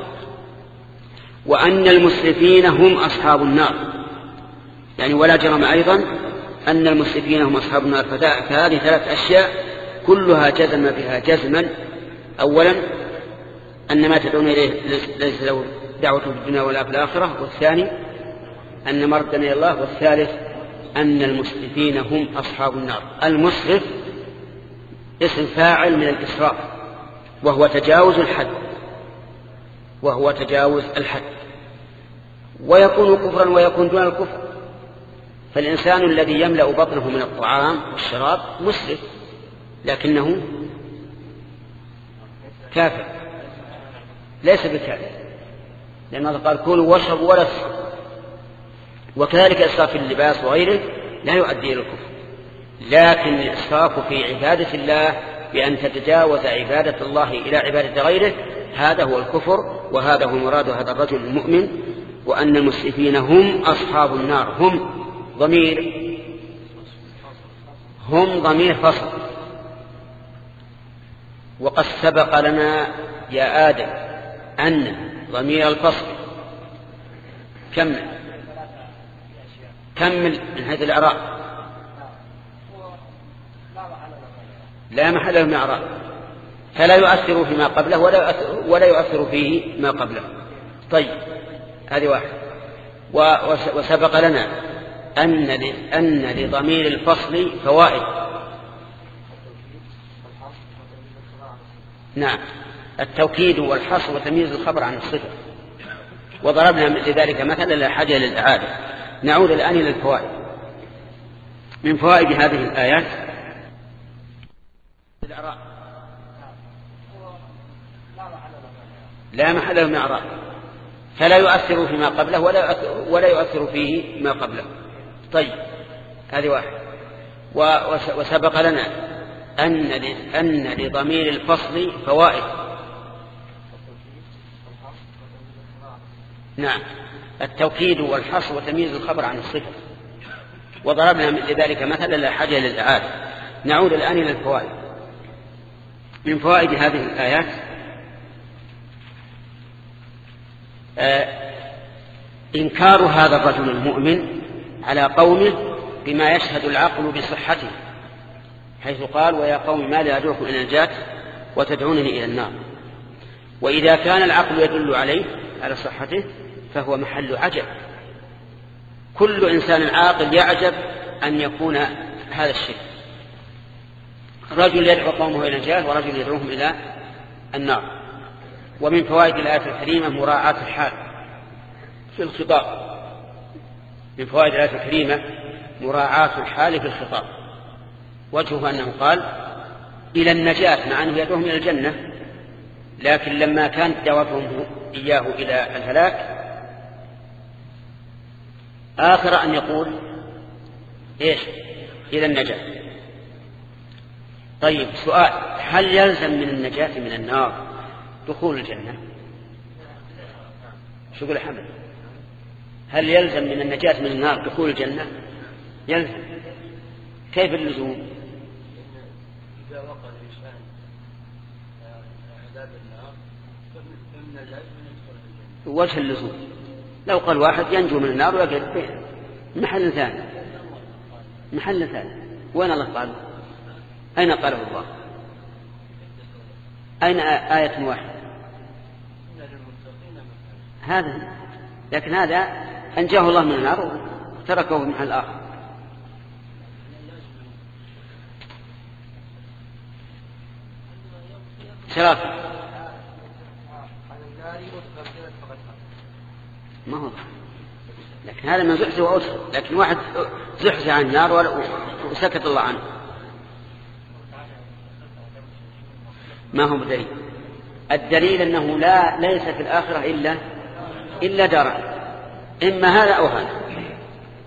وأن المسرفين هم أصحاب النار. يعني ولا جرم أيضا أن المسرفين هم أصحاب النار. فهذه ثلاث أشياء كلها جزم بها جزما أولا أن ما تدعون إليه ليس له دعوة في الدنيا ولا في الآخرة والثاني أن مردنا إلى الله والثالث أن المسرفين هم أصحاب النار. المسرف اسم فاعل من الإسراف وهو تجاوز الحد وهو تجاوز الحد. ويكون كفرا ويكون دون الكفر. فالإنسان الذي يملأ بطنه من الطعام والشراب مسرف. لكنه كافر. ليس بكافر لأن الله قال كلوا واشربوا ولا تسرفوا وكذلك الإسراف في اللباس وغيره لا يؤدي إلى الكفر. لكن الإسراف في عبادة الله بأن تتجاوز عبادة الله إلى عبادة غيره هذا هو الكفر وهذا هو مراد هذا الرجل المؤمن وأن المسرفين هم أصحاب النار هم ضمير هم ضمير فصل. وقد سبق لنا يا آدم أن ضمير الفصل كمل كمل من حيث الإعراب لا محل له من إعراب فلا يؤثر فيما قبله ولا يؤثر, ولا يؤثر فيه ما قبله. طيب هذه واحد وسبق لنا أن أن لضمير الفصل فوائد. نعم. التوكيد والحصر وتمييز الخبر عن الصفة. وضربنا لذلك مثلا لا حاجة للإعادة نعود الآن إلى الفوائد. من فوائد هذه الآيات؟ لا محل له من إعراب. فلا يؤثر فيما قبله ولا ولا يؤثر فيه ما قبله. طيب هذه واحد. وسبق لنا أن أن لضمير الفصل فوائد. نعم. التوكيد والحصر وتمييز الخبر عن الصفة. وضربنا لذلك مثلا لا حاجة للإعادة. نعود الآن إلى الفوائد. من فوائد هذه الآيات آه إنكار هذا الرجل المؤمن على قومه بما يشهد العقل بصحته. حيث قال ويا قوم ما لا أدعوكم إلى النجاة وتدعونني إلى النار. وإذا كان العقل يدل عليه على صحته فهو محل عجب. كل إنسان عاقل يعجب أن يكون هذا الشيء. رجل يدعو قومه إلى النجاة ورجل يدعوهم إلى النار. ومن فوائد الآية الكريمة مراعاة الحال في الخطاب. من فوائد الآية الكريمة مراعاة الحال في الخطاب. وجهه أنه قال إلى النجاة مع أنه يدعوهم إلى الجنة لكن لما كانت دعوتهم إياه إلى الهلاك آخر أن يقول إيش؟ إلى النجاة. طيب سؤال هل يلزم من النجاة من النار دخول الجنة؟ شو يقول حمد؟ هل يلزم من النجاة من النار دخول الجنة؟ يلزم. كيف اللزوم إذا وقع الإنسان عذاب النار فالنجاة من الجنة وجه اللزوم لو قال واحد ينجو من النار ويقعد محل ثاني. محل ثاني. وين الله قال؟ أين قاله الله؟ أين آية واحدة هذا. لكن هذا أنجاه الله من النار وتركه في محل آخر. ثلاثة. ما هو لكن هذا من زحزح وأدخل لكن واحد زحزح عن النار وسكت الله عنه. ما هو بدليل الدليل أنه لا ليس في الآخرة إلا إلا دار إما هذا أو هذا.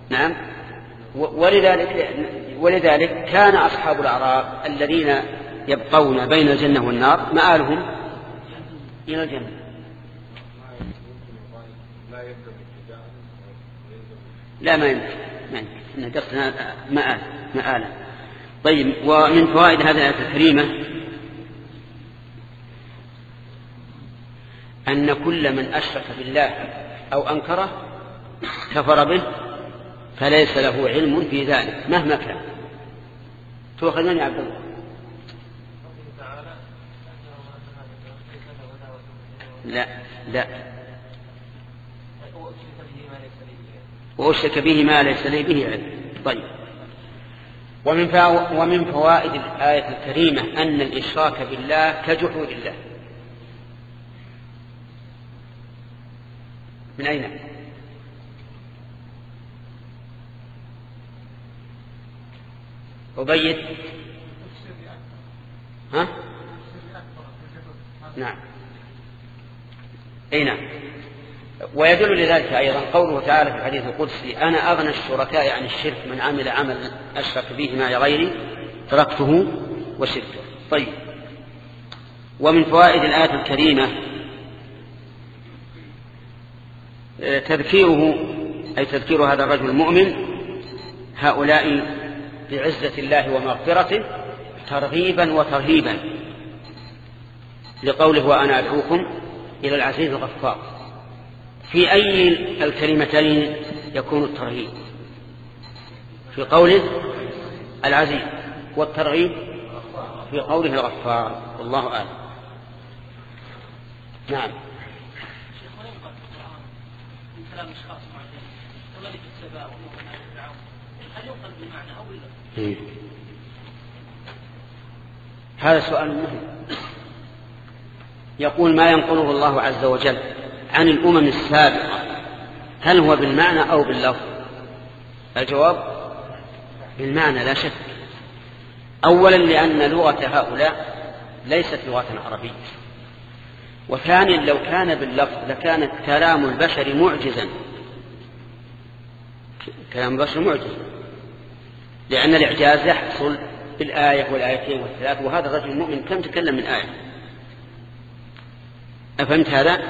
نعم. ولذلك ولذلك كان أصحاب الأعراف الذين يبقون بين الجنة والنار مآلهم إلى الجنة. لا ما يمكن ما يمكن إن قصدنا مآل مآلا طيب ومن فوائد هذه الآية الكريمة أن كل من أشرك بالله أو أنكره كفر به فليس له علم في ذلك مهما كان. تؤخذ من يا عبد الله. لا لا. وأشرك به ما ليس لي به علم. طيب. ومن ومن فوائد الآية الكريمة أن الإشراك بالله كجحود الله. من أين؟ أبيت ها؟ نعم. أي نعم ويدل لذلك أيضا قوله تعالى في الحديث القدسي أنا أغنى الشركاء عن الشرك من عمل عمل أشرك به معي غيري تركته وشركه طيب. ومن فوائد الآية الكريمة آه، تذكيره أي تذكير هذا الرجل المؤمن هؤلاء بعزة الله ومغفرته ترغيبا وترهيبا لقوله وأنا أدعوكم إلى العزيز الغفار. في أي الكلمتين يكون الترغيب في قوله العزيز والترغيب في قوله الغفار والله أعلم. نعم. إيه. هذا سؤال مهم. يقول ما ينقله الله عز وجل؟ عن الأمم السابقة هل هو بالمعنى أو باللفظ؟ الجواب بالمعنى لا شك. أولا لأن لغة هؤلاء ليست لغة عربية. وثانيا لو كان باللفظ لكان كلام البشر معجزا. كلام البشر معجز لأن الإعجاز يحصل بالآية والآيتين والثلاث وهذا الرجل المؤمن كم تكلم من آية؟ أفهمت هذا؟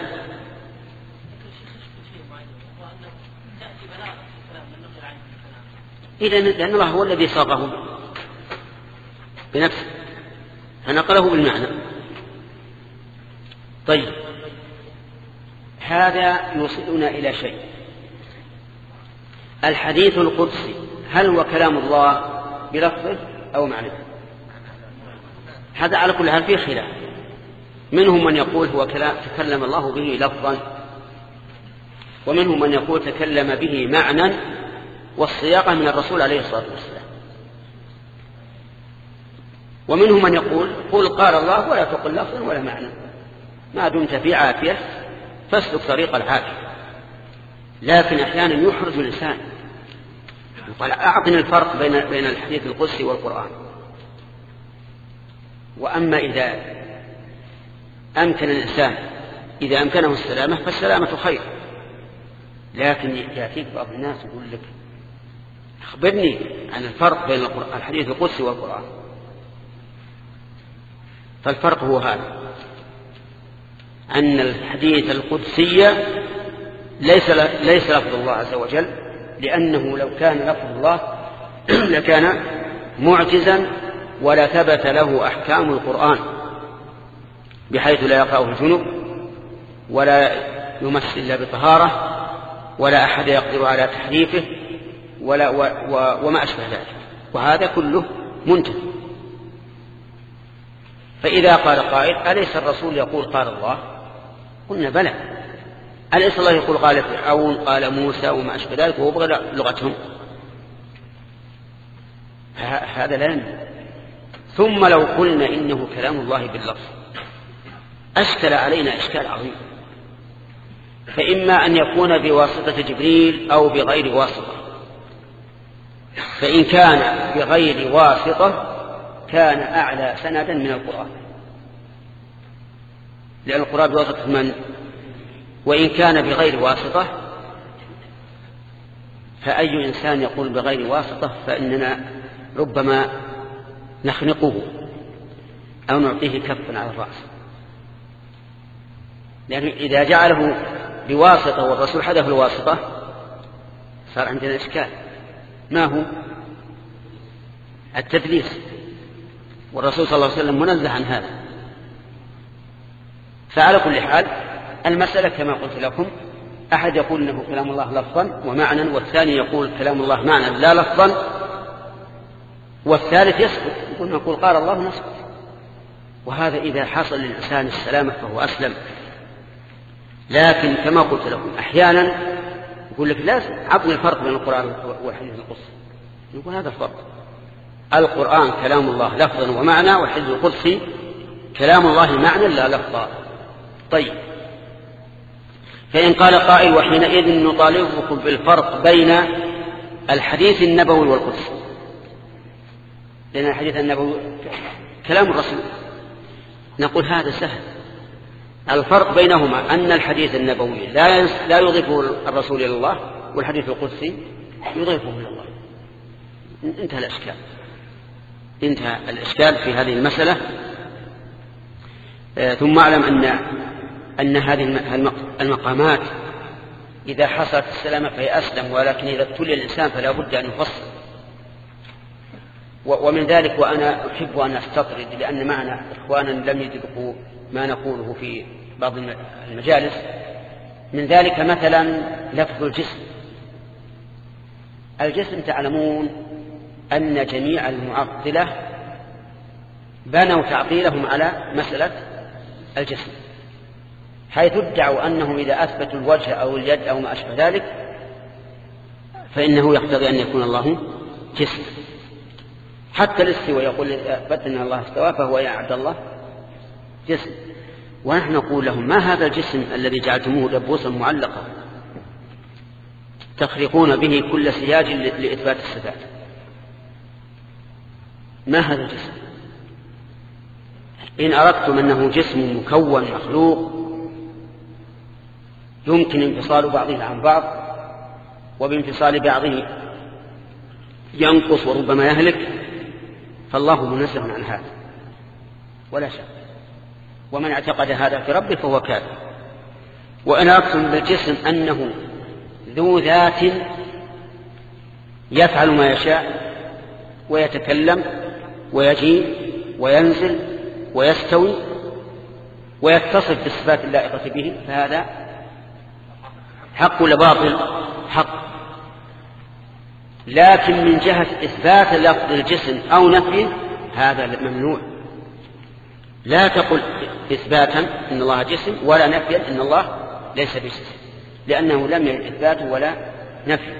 إذا لأن الله هو الذي صاغه بنفسه. فنقله بالمعنى. طيب. هذا يوصلنا إلى شيء. الحديث القدسي هل هو كلام الله بلفظه أو معنى؟ هذا على كل حال فيه خلاف. منهم من يقول هو كلام تكلم الله به لفظا ومنهم من يقول تكلم به معنى والصياغة من الرسول عليه الصلاة والسلام. ومنهم من يقول قل قال الله ولا تقل لفظا ولا معنى. ما دمت في عافية فاسلك طريق العافية. لكن أحيانا يحرج الإنسان. قال أعطني الفرق بين بين الحديث القدسي والقرآن. وأما إذا أمكن الإنسان إذا أمكنه السلامة فالسلامة خير. لكن يأتيك بعض الناس يقول لك أخبرني عن الفرق بين الحديث القدسي والقرآن. فالفرق هو هذا. أن الحديث القدسي ليس ليس لفظ الله عز وجل لأنه لو كان لفظ الله لكان معجزا ولا ثبت له أحكام القرآن بحيث لا يقرأه الجنوب ولا يمس إلا بطهارة ولا أحد يقدر على تحريفه ولا و و وما أشبه ذلك. وهذا كله منتهي. فإذا قال قائل أليس الرسول يقول قال الله؟ قلنا بلى. أليس الله يقول قال فرعون قال موسى وما أشبه ذلك؟ وهو بغير لغتهم. هذا لا ينبغي. ثم لو قلنا إنه كلام الله باللفظ أشكل علينا إشكال عظيم. فإما أن يكون بواسطة جبريل أو بغير واسطة. فإن كان بغير واسطة كان أعلى سندا من القرآن. لأن القرآن بواسطة من؟ وإن كان بغير واسطة فأي إنسان يقول بغير واسطة فإننا ربما نخنقه أو نعطيه كفا على الرأس. لأنه إذا جعله بواسطة والرسول حذف الواسطة صار عندنا إشكال. ما هو؟ التدليس. والرسول صلى الله عليه وسلم منزه عن هذا. فعلى كل حال المسألة كما قلت لكم أحد يقول أنه كلام الله لفظا ومعنى والثاني يقول كلام الله معنى لا لفظا والثالث يسكت يقول نقول قال الله نسكت. وهذا إذا حصل للإنسان السلامة فهو أسلم. لكن كما قلت لكم أحيانا يقول لك لازم عطني الفرق بين القرآن والحديث القدسي. يقول هذا الفرق القرآن كلام الله لفظا ومعنى والحديث القدسي كلام الله معنى لا لفظا طيب. فإن قال قائل وحينئذ نطالبكم بالفرق بين الحديث النبوي والقدسي. لأن الحديث النبوي كلام الرسول. نقول هذا سهل. الفرق بينهما أن الحديث النبوي لا لا يضيفه الرسول إلى الله والحديث القدسي يضيفه إلى الله. انتهى الإشكال. انتهى الإشكال في هذه المسألة. آه، ثم أعلم أن أن هذه المقامات إذا حصلت السلامة فهي أسلم ولكن إذا ابتلي الإنسان فلا بد أن يفصل. ومن ذلك وأنا أحب أن أستطرد لأن معنا إخوانا لم يدركوا ما نقوله في بعض المجالس. من ذلك مثلا لفظ الجسم. الجسم تعلمون أن جميع المعطلة بنوا تعطيلهم على مسألة الجسم حيث ادعوا أنهم إذا أثبتوا الوجه أو اليد أو ما أشبه ذلك فإنه يقتضي أن يكون الله جسم. حتى الاستواء يقول أثبت أن الله استوى فهو يا عبد الله. جسم. ونحن نقول لهم ما هذا الجسم الذي جعلتموه دبوسا معلقا؟ تخرقون به كل سياج لإثبات الصفات. ما هذا الجسم؟ إن أردتم أنه جسم مكون مخلوق يمكن انفصال بعضه عن بعض وبانفصال بعضه ينقص وربما يهلك فالله منزه عن هذا. ولا شك. ومن اعتقد هذا في ربه فهو كافر. وإن أردتم بالجسم أنه ذو ذات يفعل ما يشاء ويتكلم ويجيء وينزل ويستوي ويتصف بالصفات اللائقة به فهذا حق ولا باطل؟ حق. لكن من جهة إثبات لفظ الجسم أو نفيه هذا ممنوع. لا تقل إثباتا إن الله جسم ولا نفيا إن الله ليس بجسم لأنه لم يرد إثبات ولا نفي.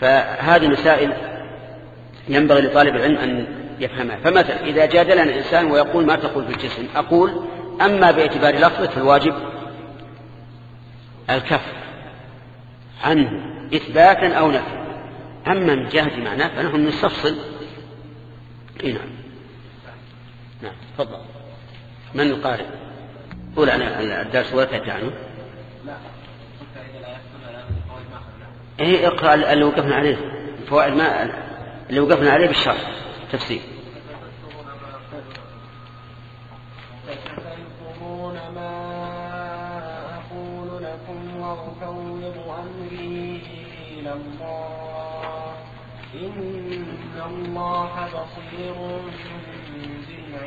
فهذه مسائل ينبغي لطالب العلم أن يفهمها. فمثلا إذا جادلنا الإنسان ويقول ما تقول في الجسم أقول أما باعتبار لفظه فالواجب الكف عنه إثباتا أو نفيا. أما من جهة معناه فنحن نستفصل. إيه نعم. نعم تفضل. من القارئ؟ قول عن الدرس ولا تأتي عنه؟ إيه اقرأ اللي وقفنا عليه فوائد ما اللي وقفنا عليه بالشرح تفسير الله بصير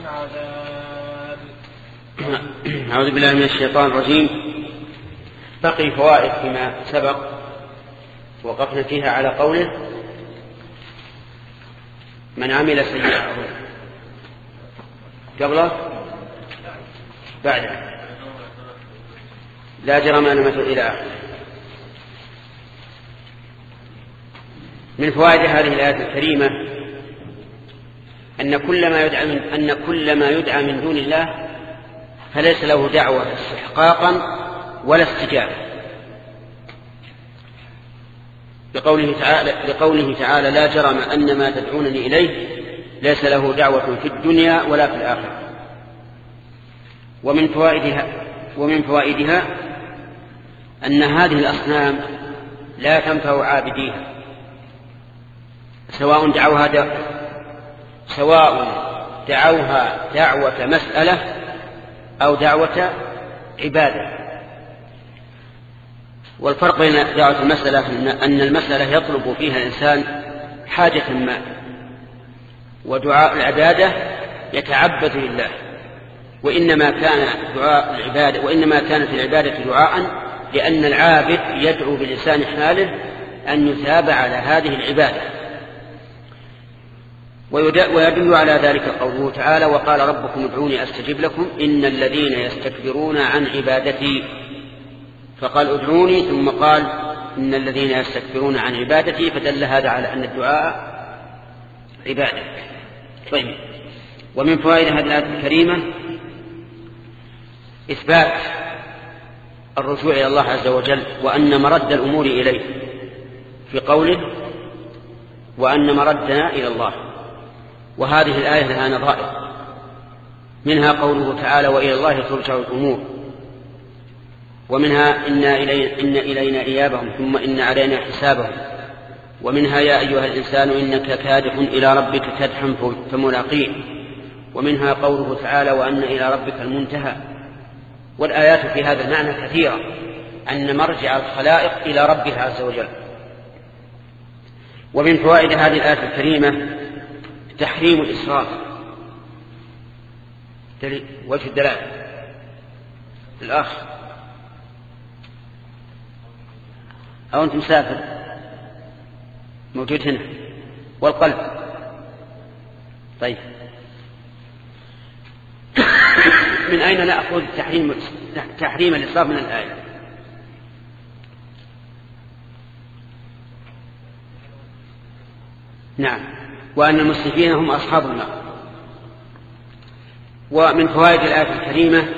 العذاب أعوذ بالله من الشيطان الرجيم. بقي فوائد فيما سبق وقفنا فيها على قوله من عمل سيئة. قبله؟ بعده. لا جرم أن مثل إلى آخره. من فوائد هذه الآية الكريمة أن كل ما يدعى من أن كل ما يدعى من دون الله فليس له دعوة استحقاقا ولا استجابة. لقوله تعالى, لقوله تعالى لا جرم أن ما تدعونني إليه ليس له دعوة في الدنيا ولا في الآخرة. ومن فوائدها ومن فوائدها أن هذه الأصنام لا تنفع عابديها سواء دعوها سواء دعوها دعوة مسألة أو دعوة عبادة. والفرق بين دعوة المسألة أن المسألة يطلب فيها الإنسان حاجة ما ودعاء العبادة يتعبد لله. وإنما كان دعاء العبادة وإنما كانت العبادة دعاء لأن العابد يدعو بلسان حاله أن يثاب على هذه العبادة. ويدل على ذلك قوله تعالى وقال ربكم ادعوني أستجب لكم إن الذين يستكبرون عن عبادتي. فقال ادعوني ثم قال إن الذين يستكبرون عن عبادتي. فدل هذا على أن الدعاء عبادة. طيب. ومن فوائد هذه الآية الكريمة إثبات الرجوع إلى الله عز وجل وأن مرد الأمور إليه في قوله وأن مردنا إلى الله. وهذه الآية لها نظائر منها قوله تعالى وإلى الله ترجع الأمور. ومنها إن إلينا, إن إلينا إيابهم ثم إن علينا حسابهم. ومنها يا أيها الإنسان إنك كادح إلى ربك كدحا فملاقيه. ومنها قوله تعالى وأن إلى ربك المنتهى. والآيات في هذا المعنى كثيرة. أن مرجع الخلائق إلى ربها عز وجل. ومن فوائد هذه الآية الكريمة تحريم الإسراف. وجه الدلالة الأخ. أو أنت مسافر. موجود هنا. والقلب. طيب. من أين نأخذ تحريم تحريم الإسراف من الآية؟ نعم. وأن المسرفين هم أصحاب النار. ومن فوائد الآية الكريمة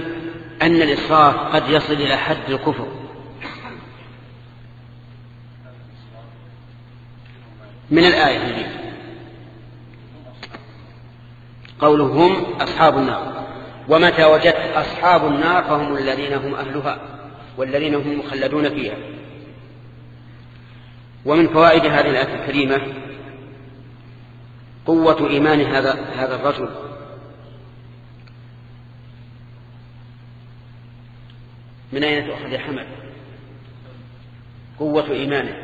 أن الإسراف قد يصل إلى حد الكفر. من الآية هذه. قوله هم أصحاب النار. ومتى وجدت أصحاب النار فهم الذين هم أهلها والذين هم مخلدون فيها. ومن فوائد هذه الآية الكريمة قوة إيمان هذا هذا الرجل. من أين تؤخذ يا حمد؟ قوة إيمانه.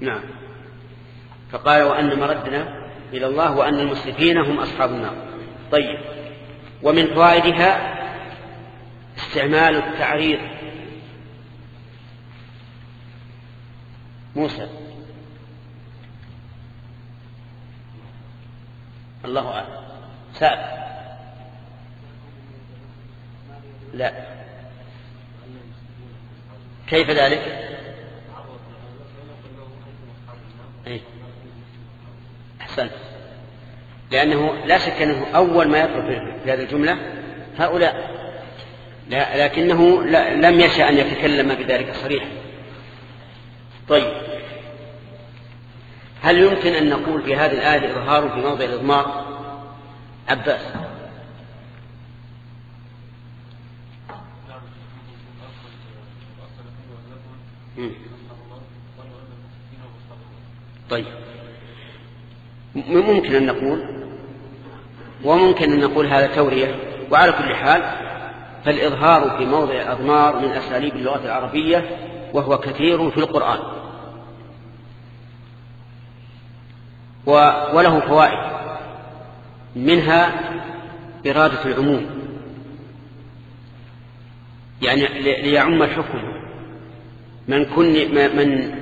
نعم. فقال وأن مردنا إلى الله وأن المسرفين هم أصحاب النار. طيب. ومن فوائدها استعمال التعريض. موسى. الله أعلم. سأل. لا. كيف ذلك؟ أي. أحسنت. لأنه لا شك أنه أول ما يطلب في هذه الجملة هؤلاء. لا لكنه لم يشأ أن يتكلم بذلك صريحا. طيب. هل يمكن أن نقول في هذه الآية إظهار في موضع الإضمار؟ عباس. طيب. ممكن أن نقول وممكن أن نقول هذا تورية وعلى كل حال فالإظهار في موضع الأضمار من أساليب اللغة العربية وهو كثير في القرآن. وله فوائد. منها إرادة العموم. يعني ليعم الحكم. من كن من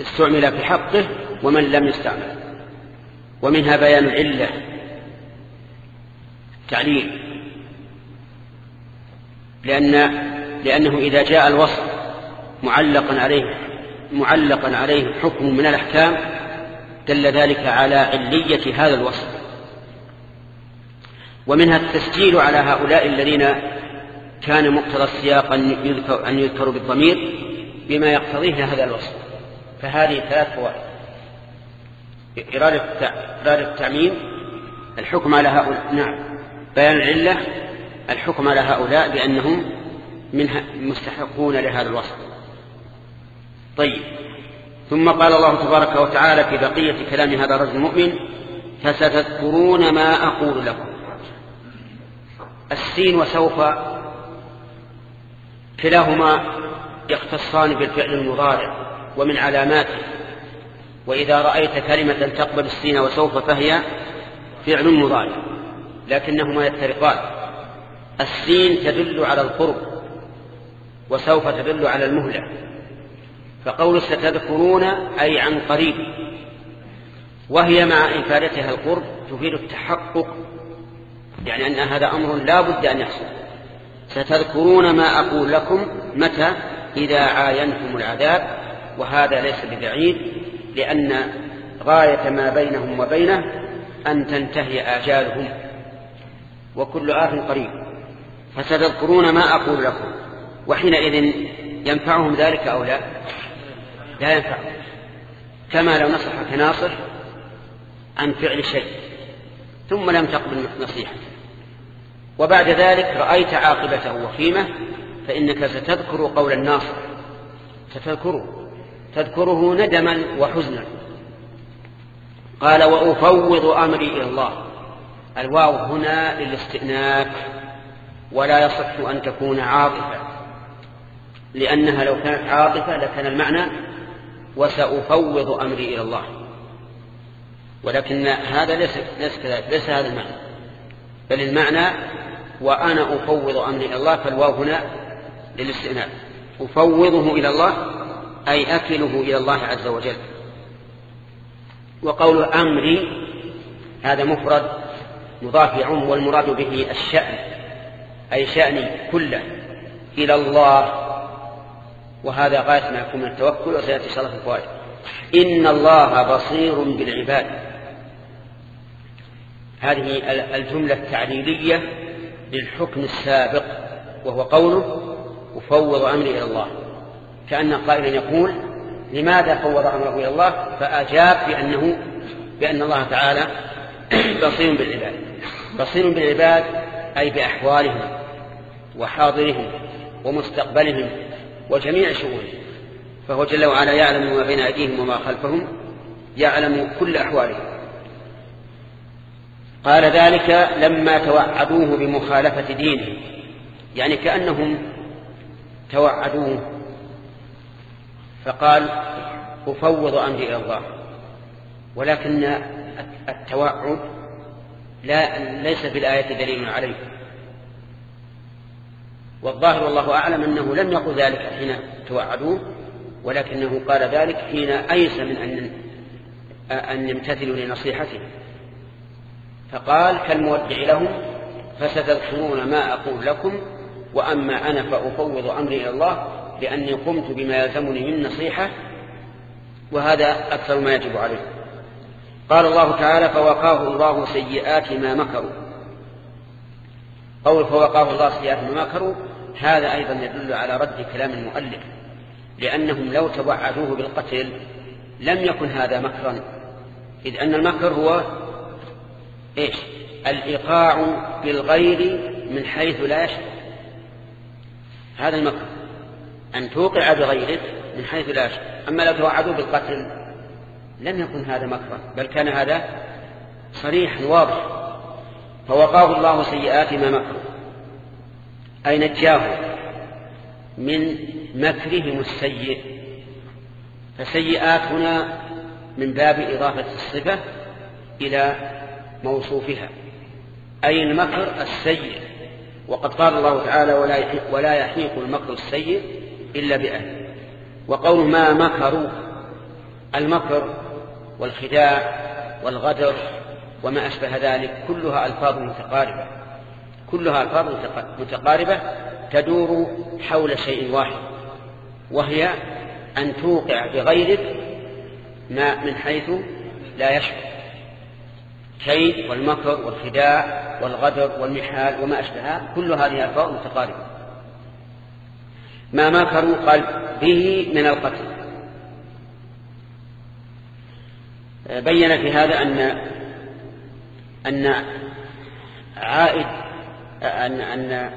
استعمل في حقه ومن لم يستعمل. ومنها بيان العلة. تعليل. لأن لأنه إذا جاء الوصف معلقا عليه معلقا عليه حكم من الأحكام دل ذلك على علية هذا الوصف. ومنها التسجيل على هؤلاء الذين كان مقتضى السياق أن, يذكر أن يذكروا بالضمير بما يقتضيه هذا الوصف. فهذه ثلاث فوائد. إرادة التعميم الحكم على هؤلاء نعم بيان العلة الحكم على هؤلاء بأنهم من مستحقون لهذا الوصف. طيب. ثم قال الله تبارك وتعالى في بقية كلام هذا الرجل المؤمن فستذكرون ما أقول لكم. السين وسوف كلاهما يختصان بالفعل المضارع ومن علاماته. وإذا رأيت كلمة تقبل السين وسوف فهي فعل مضارع لكنهما يفترقان. السين تدل على القرب وسوف تدل على المهلة. فقول ستذكرون أي عن قريب. وهي مع إفادتها القرب تفيد التحقق يعني أن هذا أمر لا بد أن يحصل. ستذكرون ما أقول لكم متى؟ إذا عاينتم العذاب. وهذا ليس ببعيد لأن غاية ما بينهم وبينه أن تنتهي آجالهم. وكل آت قريب. فستذكرون ما أقول لكم وحينئذ ينفعهم ذلك أو لا؟ لا ينفعهم. كما لو نصحك ناصح عن فعل شيء ثم لم تقبل نصيحته وبعد ذلك رأيت عاقبته وخيمة فإنك ستذكر قول الناصح. ستذكره تذكره ندما وحزنا. قال وأفوض أمري إلى الله. الواو هنا للاستئناف. ولا يصح أن تكون عاطفة لأنها لو كانت عاطفة لكان المعنى وسأفوض أمري إلى الله. ولكن هذا ليس ليس كذلك ليس هذا المعنى. بل المعنى وأنا أفوض أمري إلى الله فالواو هنا للاستئناف. أفوضه إلى الله أي أكله إلى الله عز وجل. وقول أمري هذا مفرد مضاف يعم والمراد به الشأن. أي شأني كله إلى الله. وهذا غاية ما يكون من التوكل وسيأتي في الفوائد. إن الله بصير بالعباد. هذه الجملة التعليلية للحكم السابق وهو قوله أفوض أمري إلى الله. كأن قائلا يقول لماذا فوض أمره إلى الله؟ فأجاب بأنه بأن الله تعالى بصير بالعباد. بصير بالعباد أي بأحوالهم. وحاضرهم ومستقبلهم وجميع شؤونهم. فهو جل وعلا يعلم ما بين أيديهم وما خلفهم يعلم كل أحوالهم. قال ذلك لما توعدوه بمخالفة دينه. يعني كأنهم توعدوه. فقال أفوض أمري إلى الله. ولكن التوعد لا ليس في الآية دليل عليه. والظاهر والله أعلم أنه لم يقل ذلك حين توعدوه ولكنه قال ذلك حين أيس من أن أن يمتثلوا لنصيحته. فقال كالمودع لهم فستذكرون ما أقول لكم وأما أنا فأفوض أمري إلى الله لأني قمت بما يلزمني من نصيحة وهذا أكثر ما يجب عليه. قال الله تعالى فوقاه الله سيئات ما مكروا. قول فوقاه الله سيئات ما مكروا هذا أيضا يدل على رد كلام المؤلف لأنهم لو توعدوه بالقتل لم يكن هذا مكرا. إذ أن المكر هو إيش؟ الإيقاع بالغير من حيث لا يشعر هذا المكر أن توقع بغيرك من حيث لا يشعر أما لو توعدوا بالقتل لم يكن هذا مكرا بل كان هذا صريحا واضح فوقاه الله سيئات ما مكروا أي نجاه من مكرهم السيء. فسيئات هنا من باب إضافة الصفة إلى موصوفها. أي المكر السيء. وقد قال الله تعالى ولا يحيق, المكر السيء إلا بأهله. وقول ما مكروا. المكر والخداع والغدر وما أشبه ذلك كلها ألفاظ متقاربة. كلها ألفاظ متقاربة تدور حول شيء واحد وهي أن توقع بغيرك ما من حيث لا يشعر كيد والمكر والخداع والغدر والمحال وما أشبهها كل هذه ألفاظ متقاربة. ما مكروا قال به من القتل. بين في هذا أن أن عائد أن أن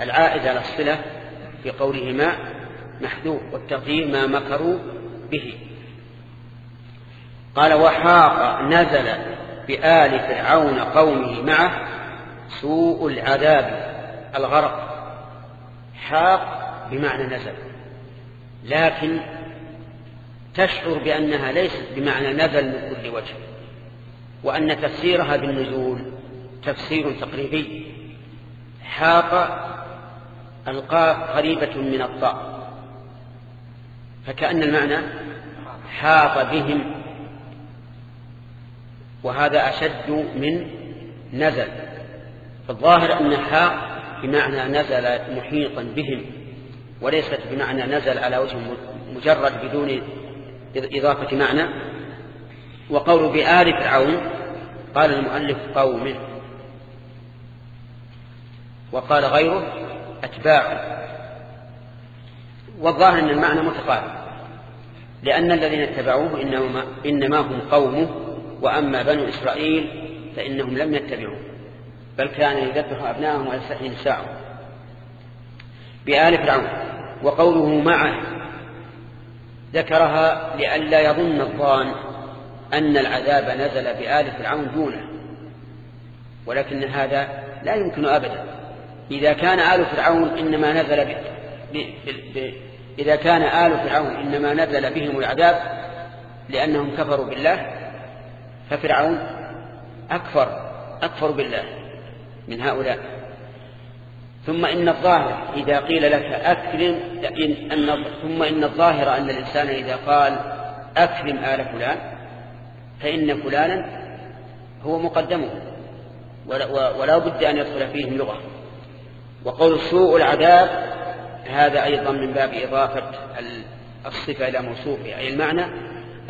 العائد على الصلة في قوله ما محذوف والتقدير ما مكروا به. قال وحاق نزل بآل فرعون قومه معه سوء العذاب الغرق. حاق بمعنى نزل لكن تشعر بأنها ليست بمعنى نزل من كل وجه. وأن تفسيرها بالنزول تفسير تقريبي. حاق القاف قريبة من الطاء فكأن المعنى حاط بهم. وهذا أشد من نزل. فالظاهر أن حاق بمعنى نزل محيطا بهم وليست بمعنى نزل على وجه مجرد بدون إضافة معنى. وقول بآل فرعون قال المؤلف قوم. وقال غيره أتباع. والظاهر أن المعنى متقارب لأن الذين اتبعوه إنما, إنما هم قومه وأما بنو إسرائيل فإنهم لم يتبعوه بل كان يذبح أبناءهم ويستحيي نساءهم. بآل فرعون وقوله معه ذكرها لئلا يظن الظان. أن العذاب نزل بآل فرعون دونه. ولكن هذا لا يمكن أبدا. إذا كان آل فرعون إنما نزل ب... ب... ب... إذا كان آل فرعون إنما نزل بهم العذاب لأنهم كفروا بالله ففرعون أكفر أكفر بالله من هؤلاء. ثم إن الظاهر إذا قيل لك أكرم أن ثم إن الظاهر أن الإنسان إذا قال أكرم آل فلان فإن فلانا هو مقدمه ولا بد أن يدخل فيهم لغة. وقول سوء العذاب هذا أيضا من باب إضافة الصفة إلى موصوفه أي المعنى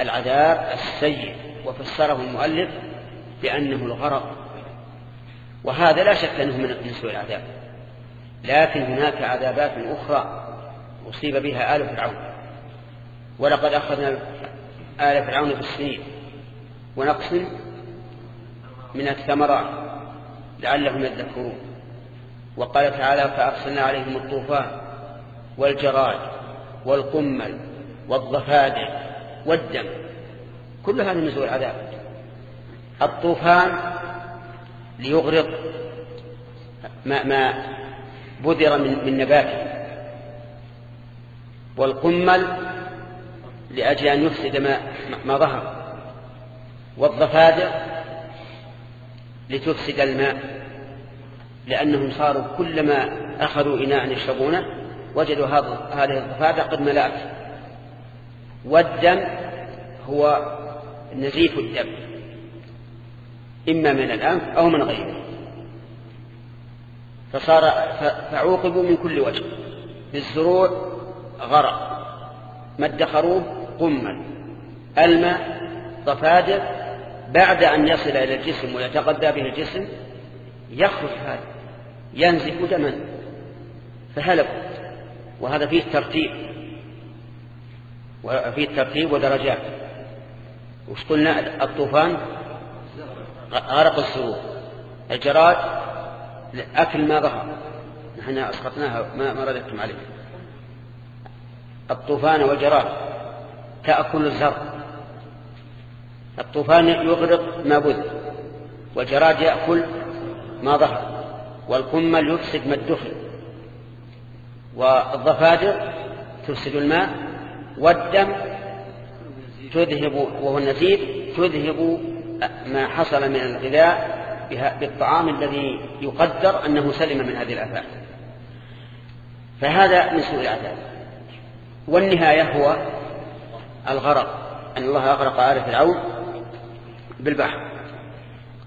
العذاب السيء. وفسره المؤلف بأنه الغرق. وهذا لا شك أنه من سوء العذاب. لكن هناك عذابات أخرى أصيب بها آل فرعون. ولقد أخذنا آل فرعون بالسنين ونقص من الثمرات لعلهم يذكرون. وقال تعالى فأرسلنا عليهم الطوفان والجراد والقمل والضفادع والدم. كل هذا من سوء العذاب. الطوفان ليغرق ما, ما بذر من, من نباته. والقمل لأجل أن يفسد ما, ما ظهر. والضفادع لتفسد الماء لأنهم صاروا كلما أخذوا إناء يشربونه وجدوا هذه الضفادع قد ملأت. والدم هو نزيف الدم إما من الأنف أو من غيره. فصار فعوقبوا من كل وجه بالزروع غرق ما ادخروه قما. الماء ضفادع بعد أن يصل إلى الجسم ويتغذى به الجسم يخرج هذا ينزف دما فهلكوا. وهذا فيه ترتيب وفيه ترتيب ودرجات. وش قلنا؟ الطوفان غرق السرور. الجراد أكل ما ظهر. نحن أسقطناها ما, رددتم عليه. الطوفان والجراد تأكل الزرع الطوفان يغرق ما بذ والجراد يأكل ما ظهر والقمل يفسد ما ادخل والضفادع تفسد الماء والدم تذهب وهو النزيف تذهب ما حصل من الغذاء بالطعام الذي يقدر أنه سلم من هذه الآفات. فهذا من سوء العذاب والنهاية هو الغرق أن الله أغرق آل فرعون بالبحر.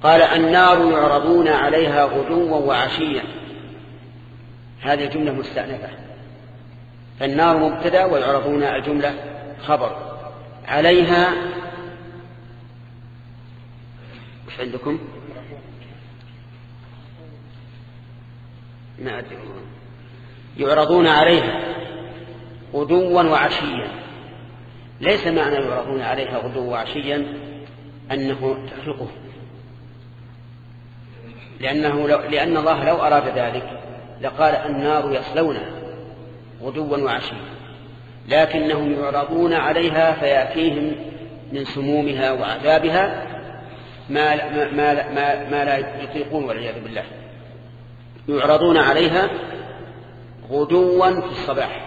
قال النار يعرضون عليها غدوا وعشيا. هذه الجملة مستأنفة. فالنار مبتدأ ويعرضون الجملة خبر. عليها وش عندكم؟ ما أدري. يعرضون عليها غدوا وعشيا. ليس معنى يعرضون عليها غدوا وعشيا أنه تحرقه لأنه لو لأن الله لو أراد ذلك لقال النار يصلونها غدوا وعشيا. لكنهم يعرضون عليها فيأتيهم من سمومها وعذابها ما, ما, ما, ما لا يطيقون والعياذ بالله. يعرضون عليها غدوا في الصباح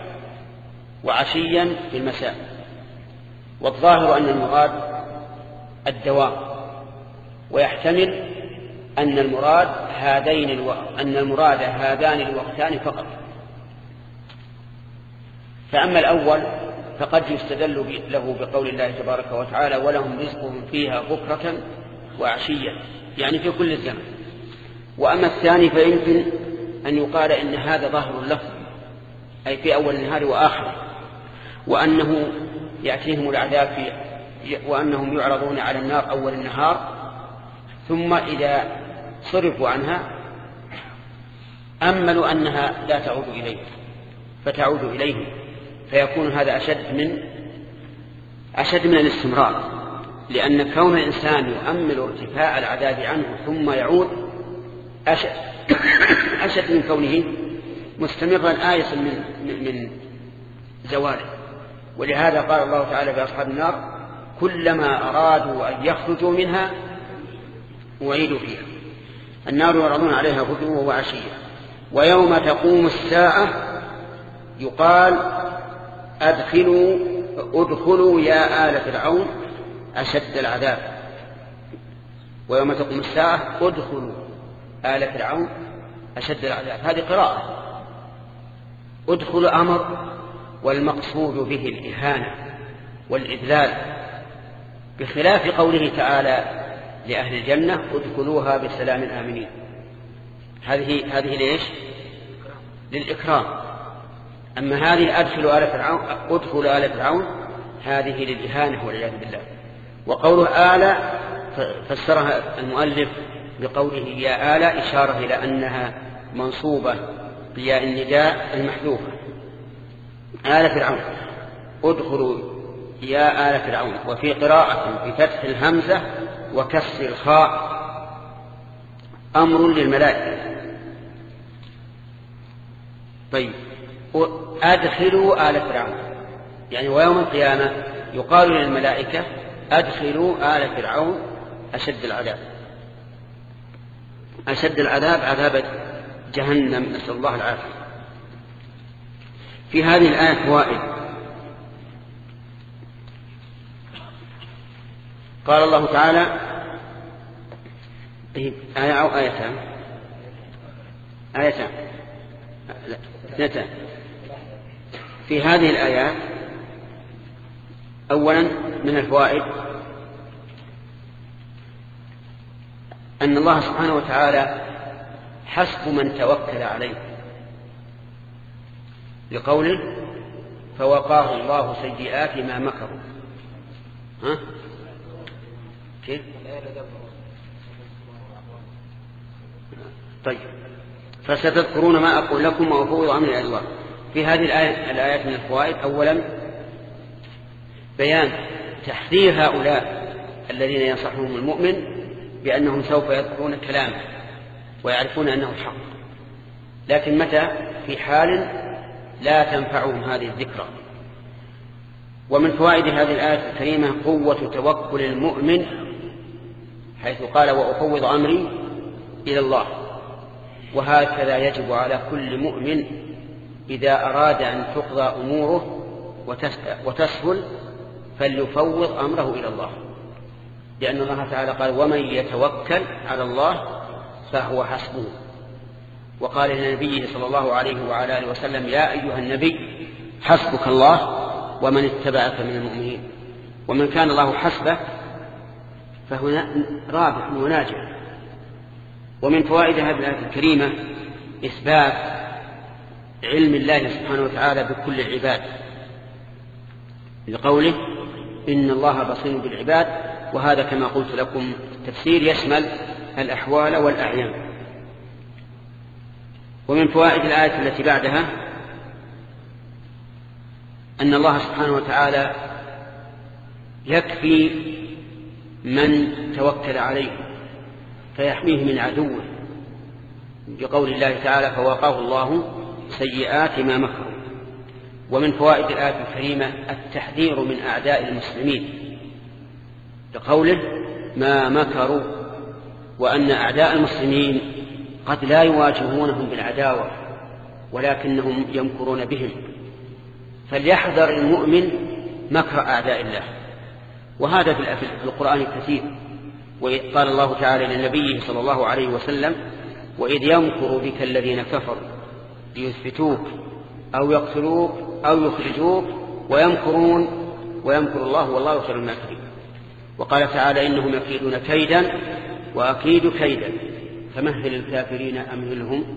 وعشيا في المساء. والظاهر أن المراد الدوام ويحتمل أن المراد هذين. أن المراد هذان الوقتان فقط فأما الأول فقد يستدل له بقول الله تبارك وتعالى ولهم رزقهم فيها بكرة وعشية يعني في كل الزمن وأما الثاني فيمكن أن يقال إن هذا ظهر اللفظ أي في أول النهار وآخره وأنه يأتيهم العذاب في وأنهم يعرضون على النار أول النهار ثم إذا صرفوا عنها أملوا أنها لا تعود إليهم فتعود إليهم فيكون هذا أشد من أشد من الاستمرار لأن كون الإنسان يؤمل ارتفاع العذاب عنه ثم يعود أشد, أشد من كونه مستمرا آية من, من زواله. ولهذا قال الله تعالى في أصحاب النار كلما أرادوا أن يخرجوا منها أعيدوا فيها. النار يعرضون عليها غدوا وعشيا ويوم تقوم الساعة يقال أدخلوا ادخلوا يا آل فرعون أشد العذاب. ويوم تقوم الساعة ادخلوا آل فرعون أشد العذاب. هذه قراءة. ادخل أمر والمقصود به الإهانة والإذلال. بخلاف قوله تعالى لأهل الجنة ادخلوها بسلام آمنين. هذه هذه ليش؟ للإكرام. أما هذه أدخلوا آل فرعون ادخلوا آل فرعون هذه للإهانة والعياذ بالله. وقوله آل فسرها المؤلف بقوله يا آل إشارة إلى أنها منصوبة بياء النداء المحذوفة. آل فرعون ادخلوا يا آل فرعون وفي قراءة بفتح الهمزة وكسر الخاء أمر للملائكة. طيب أدخلوا آل فرعون. يعني ويوم القيامة يقال للملائكة أدخلوا آل فرعون أشد العذاب. أشد العذاب عذاب جهنم نسأل الله العافية. في هذه الآية فوائد. قال الله تعالى طيب آية أو آيتان آيتان اثنتان في هذه الآيات أولا من الفوائد أن الله سبحانه وتعالى حسب من توكل عليه لقوله فوقاه الله سيئات ما مكروا. ها كيف طيب. فستذكرون ما أقول لكم وأفوض إلى الله في هذه الآية الآيات من الفوائد أولا بيان تحذير هؤلاء الذين ينصحهم المؤمن بأنهم سوف يذكرون كلامه ويعرفون أنه حق لكن متى؟ في حال لا تنفعهم هذه الذكرى. ومن فوائد هذه الآية الكريمة قوة توكل المؤمن حيث قال وأفوض أمري إلى الله وهكذا يجب على كل مؤمن إذا أراد أن تقضى أموره وتسهل فليفوض أمره إلى الله. لأن الله تعالى قال ومن يتوكل على الله فهو حسبه. وقال لنبيه صلى الله عليه وعلى آله وسلم يا أيها النبي حسبك الله ومن اتبعك من المؤمنين. ومن كان الله حسبه فهو رابح وناجح. ومن فوائد هذه الآية الكريمة إثبات علم الله سبحانه وتعالى بكل العباد لقوله إن الله بصير بالعباد وهذا كما قلت لكم التفسير يشمل الأحوال والأعيان. ومن فوائد الآية التي بعدها أن الله سبحانه وتعالى يكفي من توكل عليه. فيحميه من عدوه. بقول الله تعالى فوقاه الله سيئات ما مكروا. ومن فوائد الآية الكريمة التحذير من أعداء المسلمين. لقوله ما مكروا. وأن أعداء المسلمين قد لا يواجهونهم بالعداوة ولكنهم يمكرون بهم. فليحذر المؤمن مكر أعداء الله. وهذا في القرآن كثير وإذ قال الله تعالى لنبيه صلى الله عليه وسلم وإذ يمكر بك الذين كفروا ليثبتوك أو يقتلوك أو يخرجوك ويمكرون ويمكر الله والله خير الماكرين وقال تعالى إنهم يكيدون كيدا وأكيد كيدا فمهل الكافرين أمهلهم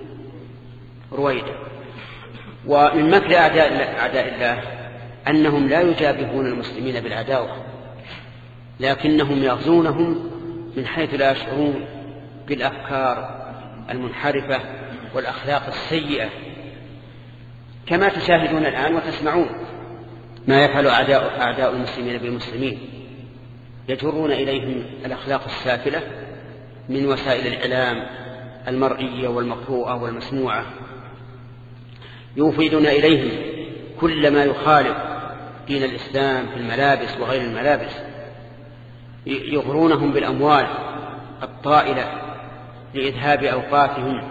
رويدا. ومن مكر أعداء, أعداء الله أنهم لا يجابهون المسلمين بالعداوة لكنهم يغزونهم من حيث لا يشعرون بالأفكار المنحرفة والأخلاق السيئة. كما تشاهدون الآن وتسمعون ما يفعل أعداء, أعداء المسلمين بالمسلمين. يجرون إليهم الأخلاق السافلة من وسائل الإعلام المرئية والمقروءة والمسموعة. يوفدون إليهم كل ما يخالف دين الإسلام في الملابس وغير الملابس. يغرونهم بالأموال الطائلة لإذهاب أوقاتهم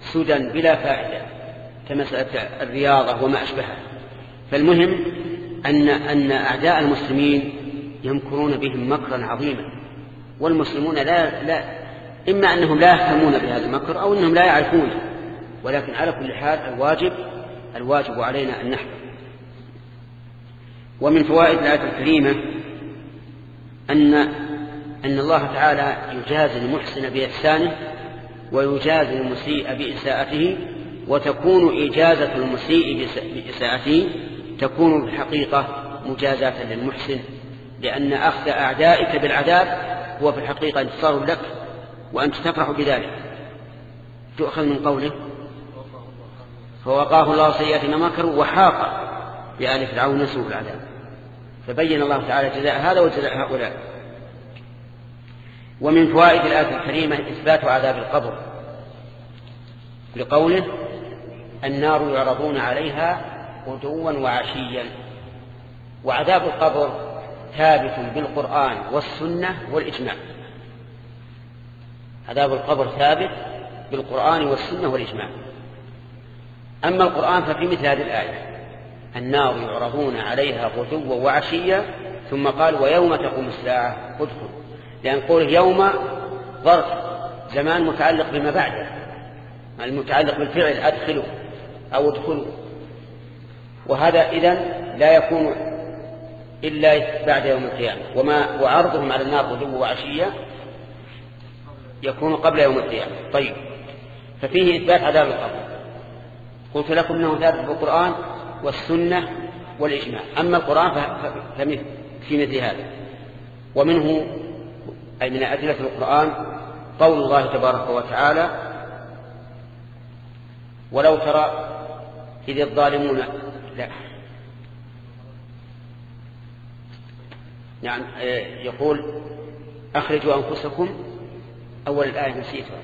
سدى بلا فائدة كمسألة الرياضة وما أشبهها. فالمهم أن أن أعداء المسلمين يمكرون بهم مكرا عظيما والمسلمون لا لا إما أنهم لا يفهمون بهذا المكر أو أنهم لا يعرفونه ولكن على كل حال الواجب الواجب علينا أن نحذر ومن فوائد الآية الكريمة أن أن الله تعالى يجازي المحسن بإحسانه ويجازي المسيء بإساءته وتكون إجازة المسيء بإساءته تكون في الحقيقة مجازاة للمحسن لأن أخذ أعدائك بالعذاب هو في الحقيقة انتصار لك وأنت تفرح بذلك. تؤخذ من قوله فوقاه الله سيئات ما مكروا وحاق بآل فرعون سوء العذاب. فبين الله تعالى جزاء هذا وجزاء هؤلاء. ومن فوائد الآية الكريمة إثبات عذاب القبر. لقوله النار يعرضون عليها غدوا وعشيا. وعذاب القبر ثابت بالقرآن والسنة والإجماع. عذاب القبر ثابت بالقرآن والسنة والإجماع. أما القرآن ففي مثل هذه الآية. النار يعرضون عليها غدوا وعشيا ثم قال ويوم تقوم الساعة. ادخل. لأن قوله يوم ظرف زمان متعلق بما بعده. المتعلق بالفعل أدخلوا أو ادخلوا. وهذا إذن لا يكون إلا بعد يوم القيامة. وما وعرضهم على النار غدوا وعشيا يكون قبل يوم القيامة. طيب. ففيه إثبات عذاب القبر قلت لكم أنه ثابت في القرآن. والسنة والإجماع. أما القرآن ففي مثل هذا. ومنه أي من أدلة القرآن قول الله تبارك وتعالى ولو ترى إذ الظالمون لا. نعم يقول أخرجوا أنفسكم أول الآية نسيتها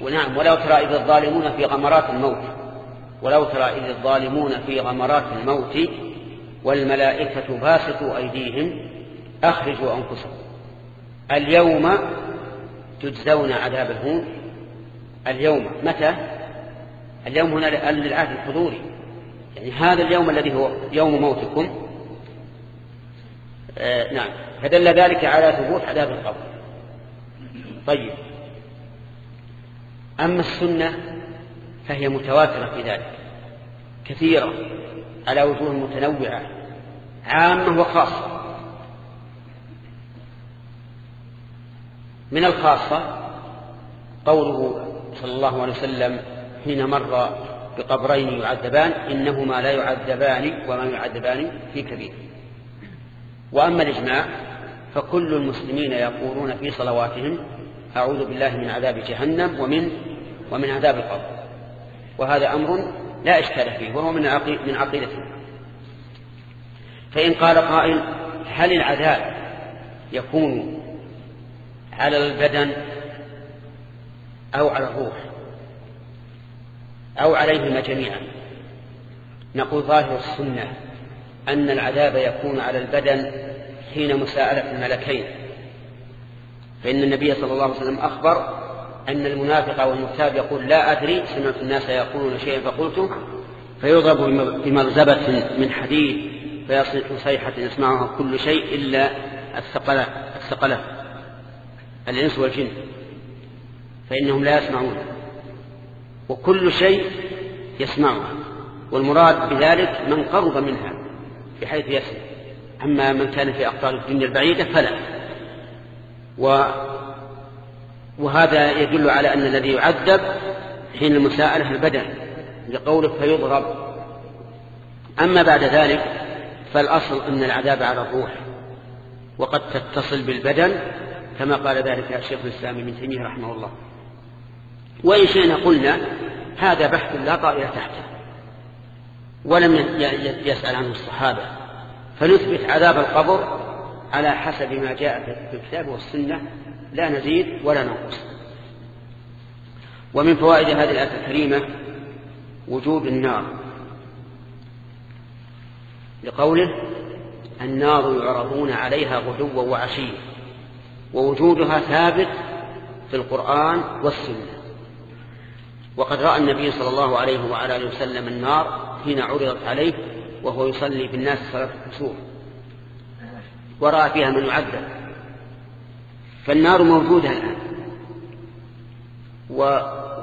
ونعم ولو ترى إذ الظالمون في غمرات الموت ولو ترى إذ الظالمون في غمرات الموت والملائكة باسطوا أيديهم أخرجوا أنفسكم اليوم تجزون عذاب الهون. اليوم متى؟ اليوم هنا للعهد الحضوري. يعني هذا اليوم الذي هو يوم موتكم. آه نعم. فدل ذلك على ثبوت عذاب القبر. طيب. أما السنة فهي متواترة في ذلك كثيرة على وجوه متنوعة عامة وخاصة. من الخاصة قوله صلى الله عليه وسلم حين مر بقبرين يعذبان إنهما لا يعذبان وما يعذبان في كبير. وأما الإجماع فكل المسلمين يقولون في صلواتهم أعوذ بالله من عذاب جهنم ومن ومن عذاب القبر. وهذا أمر لا إشكال فيه وهو من من عقيدتنا فإن قال قائل هل العذاب يكون على البدن أو على الروح أو عليهما جميعا؟ نقول ظاهر السنة أن العذاب يكون على البدن حين مساءلة الملكين. فإن النبي صلى الله عليه وسلم أخبر أن المنافق والمرتاب يقول لا أدري سمعت الناس يقولون شيئا فقلت فيضرب بمغزبة من حديد فيصيح صيحة يسمعها كل شيء إلا الثقلة الثقلة الإنس والجن فإنهم لا يسمعون وكل شيء يسمعها والمراد بذلك من قرب منها بحيث يسمع أما من كان في أقطار الدنيا البعيدة فلا. وهذا يدل على أن الذي يعذب حين المساءلة البدن لقوله فيضرب. أما بعد ذلك فالأصل أن العذاب على الروح وقد تتصل بالبدن كما قال ذلك شيخ الإسلام ابن تيمية رحمه الله. وإن شئنا قلنا هذا بحث لا طائر تحته ولم يسأل عنه الصحابة. فنثبت عذاب القبر على حسب ما جاء في الكتاب والسنة لا نزيد ولا ننقص. ومن فوائد هذه الآية الكريمة وجوب النار. لقوله النار يعرضون عليها غدوا وعشيا. ووجودها ثابت في القرآن والسنة. وقد رأى النبي صلى الله عليه وعلى آله وسلم النار حين عرضت عليه وهو يصلي بالناس صلاة الكسوف. ورأى فيها من يعذب. فالنار موجودة الآن. و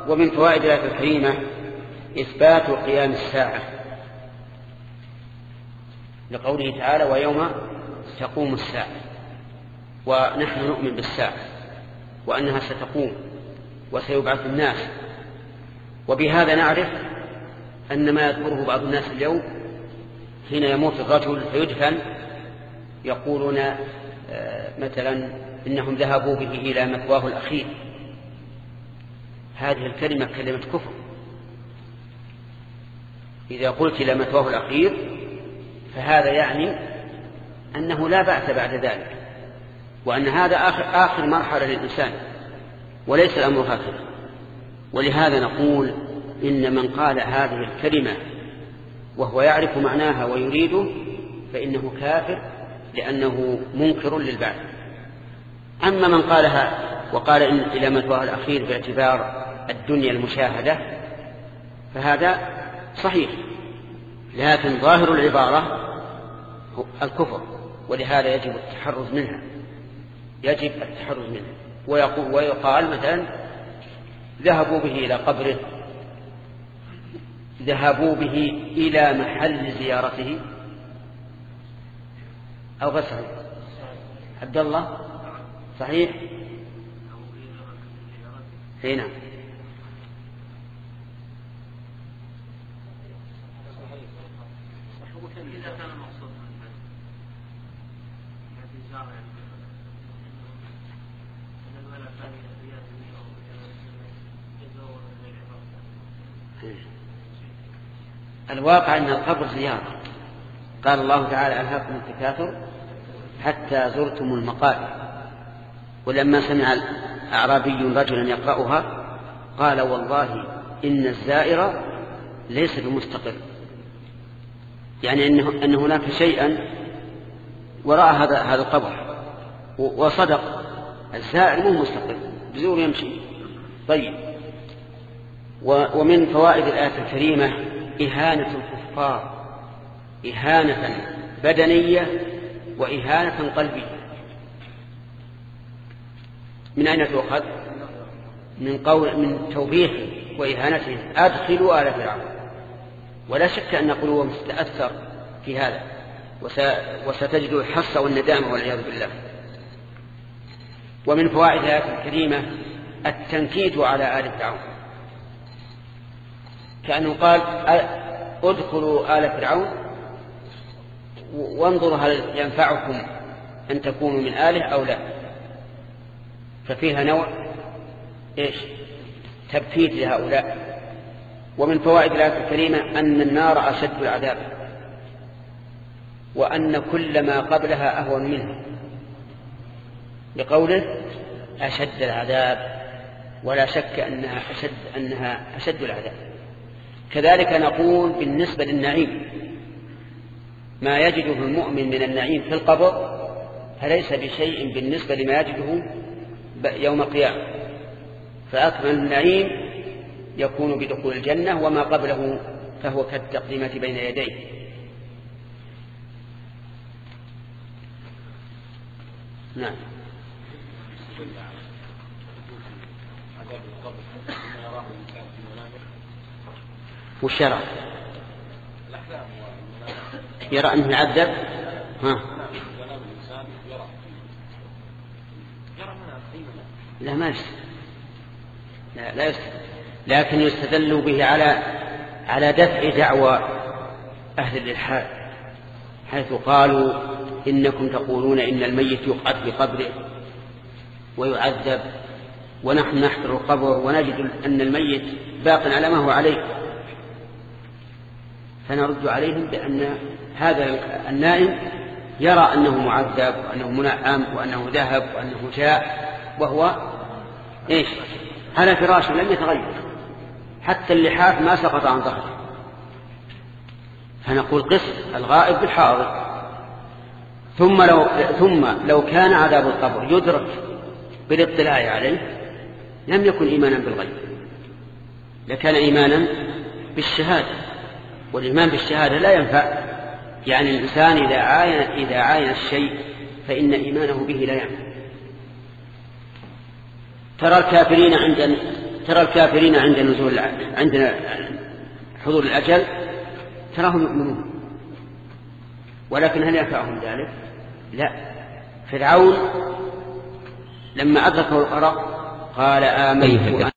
ومن فوائد الآية الكريمة إثبات قيام الساعة. لقوله تعالى ويوم تقوم الساعة. ونحن نؤمن بالساعة. وأنها ستقوم. وسيبعث الناس. وبهذا نعرف أن ما يذكره بعض الناس اليوم حين يموت الرجل فيدفن يقولون آه، مثلا إنهم ذهبوا به إلى مثواه الأخير. هذه الكلمة كلمة كفر. إذا قلت إلى مثواه الأخير فهذا يعني أنه لا بأس بعد ذلك وأن هذا آخر, آخر مرحلة للإنسان وليس الأمر هكذا. ولهذا نقول إن من قال هذه الكلمة وهو يعرف معناها ويريده فإنه كافر لأنه منكر للبعث. أما من قالها وقال إن إلى مثواه الأخير باعتبار الدنيا المشاهدة فهذا صحيح. لكن ظاهر العبارة الكفر ولهذا يجب التحرز منها. يجب التحرز منها. ويقول ويقال مثلا ذهبوا به إلى قبره ذهبوا به إلى محل زيارته. أو صحيح؟ عبد الله؟ صحيح؟ هنا نعم. الواقع أن القبر زيارة. قال الله تعالى ألهاكم التكاثر حتى زرتم المقابر. ولما سمع أعرابي رجلا يقرأها قال والله إن الزائر ليس بمستقر. يعني أنه أن هناك شيئا وراء هذا هذا القبر وصدق الزائر مو مستقر بزور يمشي. طيب. ومن فوائد الآية الكريمة إهانة الكفار. إهانة بدنية وإهانة قلبية. من أين تؤخذ؟ من قول من توبيخ وإهانتهم أدخلوا آل فرعون. ولا شك أن قلوبهم ستتأثر في هذا. وستجد الحص والندامة والعياذ بالله. ومن فوائد الآية الكريمة التنكيد على آل فرعون. كأنه قال أدخلوا آل فرعون وانظروا هل ينفعكم أن تكونوا من آله أو لا. ففيها نوع إيش؟ تبكيت لهؤلاء. ومن فوائد الآية الكريمة أن النار أشد العذاب وأن كل ما قبلها أهون منه. لقوله أشد العذاب ولا شك أنها أشد, أنها أشد العذاب. كذلك نقول بالنسبة للنعيم ما يجده المؤمن من النعيم في القبر فليس بشيء بالنسبة لما يجده يوم القيامة. فأكمل النعيم يكون بدخول الجنة وما قبله فهو كالتقديمة بين يديه. نعم. والشرع يرى أنه يعذب ها. لا ما يستدل. لا, لا يستدل. لكن يستدل به على على دفع دعوى أهل الإلحاد حيث قالوا إنكم تقولون إن الميت يقعد في قبره ويعذب ونحن نحفر القبر ونجد أن الميت باق على ما هو عليه. فنرد عليهم بأن هذا النائم يرى أنه معذب وأنه منعم وأنه ذهب وأنه جاء وهو إيش؟ على فراشه لم يتغير. حتى اللحاف ما سقط عن ظهره. فنقول قس الغائب بالحاضر. ثم لو ثم لو كان عذاب القبر يدرك بالاطلاع عليه لم يكن إيمانا بالغيب. لكان إيمانا بالشهادة. والإيمان بالشهادة لا ينفع. يعني الإنسان إذا عاين إذا عاين الشيء فإن إيمانه به لا ينفع. ترى الكافرين عند ترى الكافرين عند نزول عند حضور الأجل تراهم يؤمنون. ولكن هل ينفعهم ذلك؟ لا. فرعون لما أدركه القرار قال آمنت